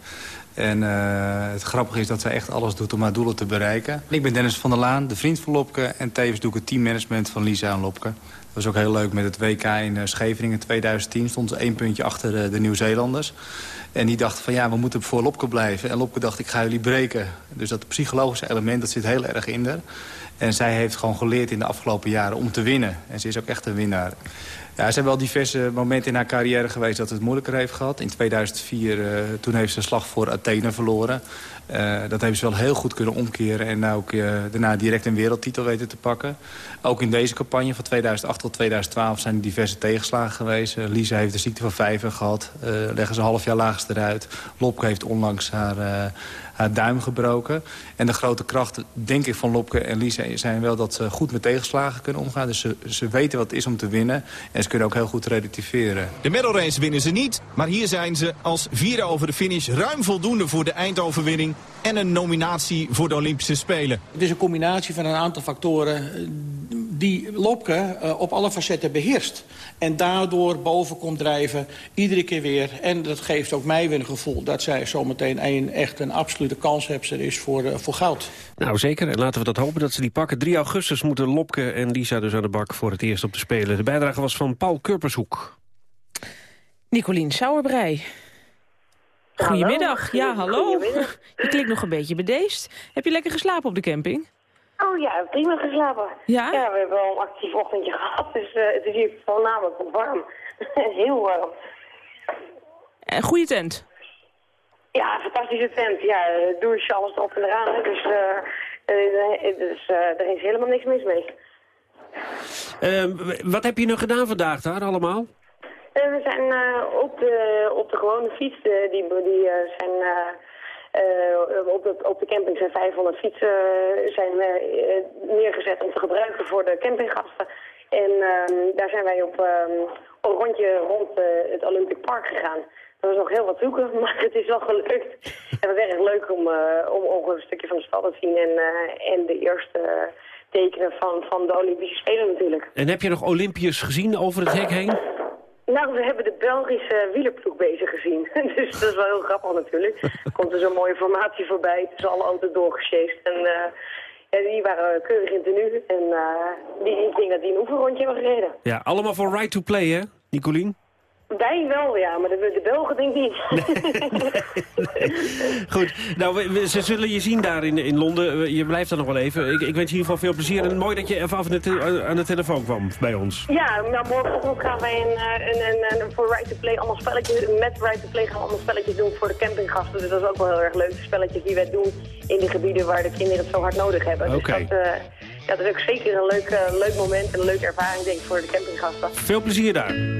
En uh, het grappige is dat zij echt alles doet om haar doelen te bereiken. Ik ben Dennis van der Laan, de vriend van Lopke. En tevens doe ik het teammanagement van Lisa en Lopke. Dat was ook heel leuk met het WK in uh, Scheveningen 2010. Stond ze één puntje achter de, de Nieuw-Zeelanders. En die dachten van ja, we moeten voor Lopke blijven. En Lopke dacht, ik ga jullie breken. Dus dat psychologische element, dat zit heel erg in haar. En zij heeft gewoon geleerd in de afgelopen jaren om te winnen. En ze is ook echt een winnaar. Er zijn wel diverse momenten in haar carrière geweest dat het moeilijker heeft gehad. In 2004, uh, toen heeft ze een slag voor Athene verloren. Eh, dat hebben ze wel heel goed kunnen omkeren en ook uh, daarna direct een wereldtitel weten te pakken. Ook in deze campagne van 2008 tot 2012 zijn er diverse tegenslagen geweest. Uh, Lisa heeft de ziekte van vijver gehad, leggen ze een half jaar laagst eruit. Lopke heeft onlangs haar haar duim gebroken. En de grote krachten, denk ik, van Lopke en Lisa zijn wel dat ze goed met tegenslagen kunnen omgaan. Dus ze, ze weten wat het is om te winnen. En ze kunnen ook heel goed relativeren. De medal race winnen ze niet, maar hier zijn ze als vierde over de finish ruim voldoende voor de eindoverwinning en een nominatie voor de Olympische Spelen. Het is een combinatie van een aantal factoren die Lopke uh, op alle facetten beheerst. En daardoor boven komt drijven, iedere keer weer. En dat geeft ook mij weer een gevoel dat zij zometeen een, echt een absolute kanshebster is voor, uh, voor goud. Nou zeker, en laten we dat hopen dat ze die pakken. 3 augustus moeten Lopke en Lisa dus aan de bak voor het eerst op de Spelen. De bijdrage was van Paul Kurpershoek. Nicolien Sauerbrei. Goedemiddag. Ja, hallo. Goedemiddag. *laughs* Je klinkt nog een beetje bedeesd. Heb je lekker geslapen op de camping? Oh ja, prima geslapen. Ja? Ja, we hebben wel een actief ochtendje *laughs* gehad, dus uh, het is hier voornamelijk warm. *laughs* Heel warm. En goede tent? Ja, fantastische tent. Ja, douche, alles erop en eraan. Dus, uh, uh, dus er is helemaal niks mis mee. Ehm, wat heb je nu gedaan vandaag daar allemaal? We zijn op, de, op de gewone fiets, die, die zijn op, de, op de camping zijn 500 fietsen zijn, uh, neergezet om te gebruiken voor de campinggasten. En ehm, daar zijn wij op, um, een rondje rond het Olympic Park gegaan. Dat was nog heel wat zoeken, *laughs* maar het is wel gelukt. het was erg leuk om, om, om een stukje van de stad te zien en, en de eerste tekenen van, van de Olympische Spelen natuurlijk. En heb je nog Olympiërs gezien over het hek heen? Nou, we hebben de Belgische wielerploeg bezig gezien. *laughs* dus dat is wel heel grappig natuurlijk. Komt er zo'n mooie formatie voorbij. Het is alle auto's doorgesjeest. En uh, ja, die waren keurig in tenue. En uh, die, ik denk dat die een oefenrondje hebben gereden. Ja, allemaal voor right to play, hè, Nicolien? Wij wel, ja, maar de, de Belgen denk ik niet. *laughs* Goed, nou, we, ze zullen je zien daar in, in Londen. Je blijft er nog wel even. Ik, ik wens je in ieder geval veel plezier. En mooi dat je even af en te, aan de telefoon kwam bij ons. Ja, nou, morgenochtend gaan wij een, eh, een, een, een, voor Right to Play allemaal spelletjes... Met Right to Play gaan we allemaal spelletjes doen voor de campinggasten. Dus dat is ook wel heel erg leuk. De spelletjes die wij doen in de gebieden waar de kinderen het zo hard nodig hebben. Oké. Dus dat, uh, ja, dat is ook zeker een leuk, uh, leuk moment en een leuke ervaring denk ik voor de campinggasten. Veel plezier daar.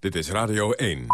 Dit is Radio 1.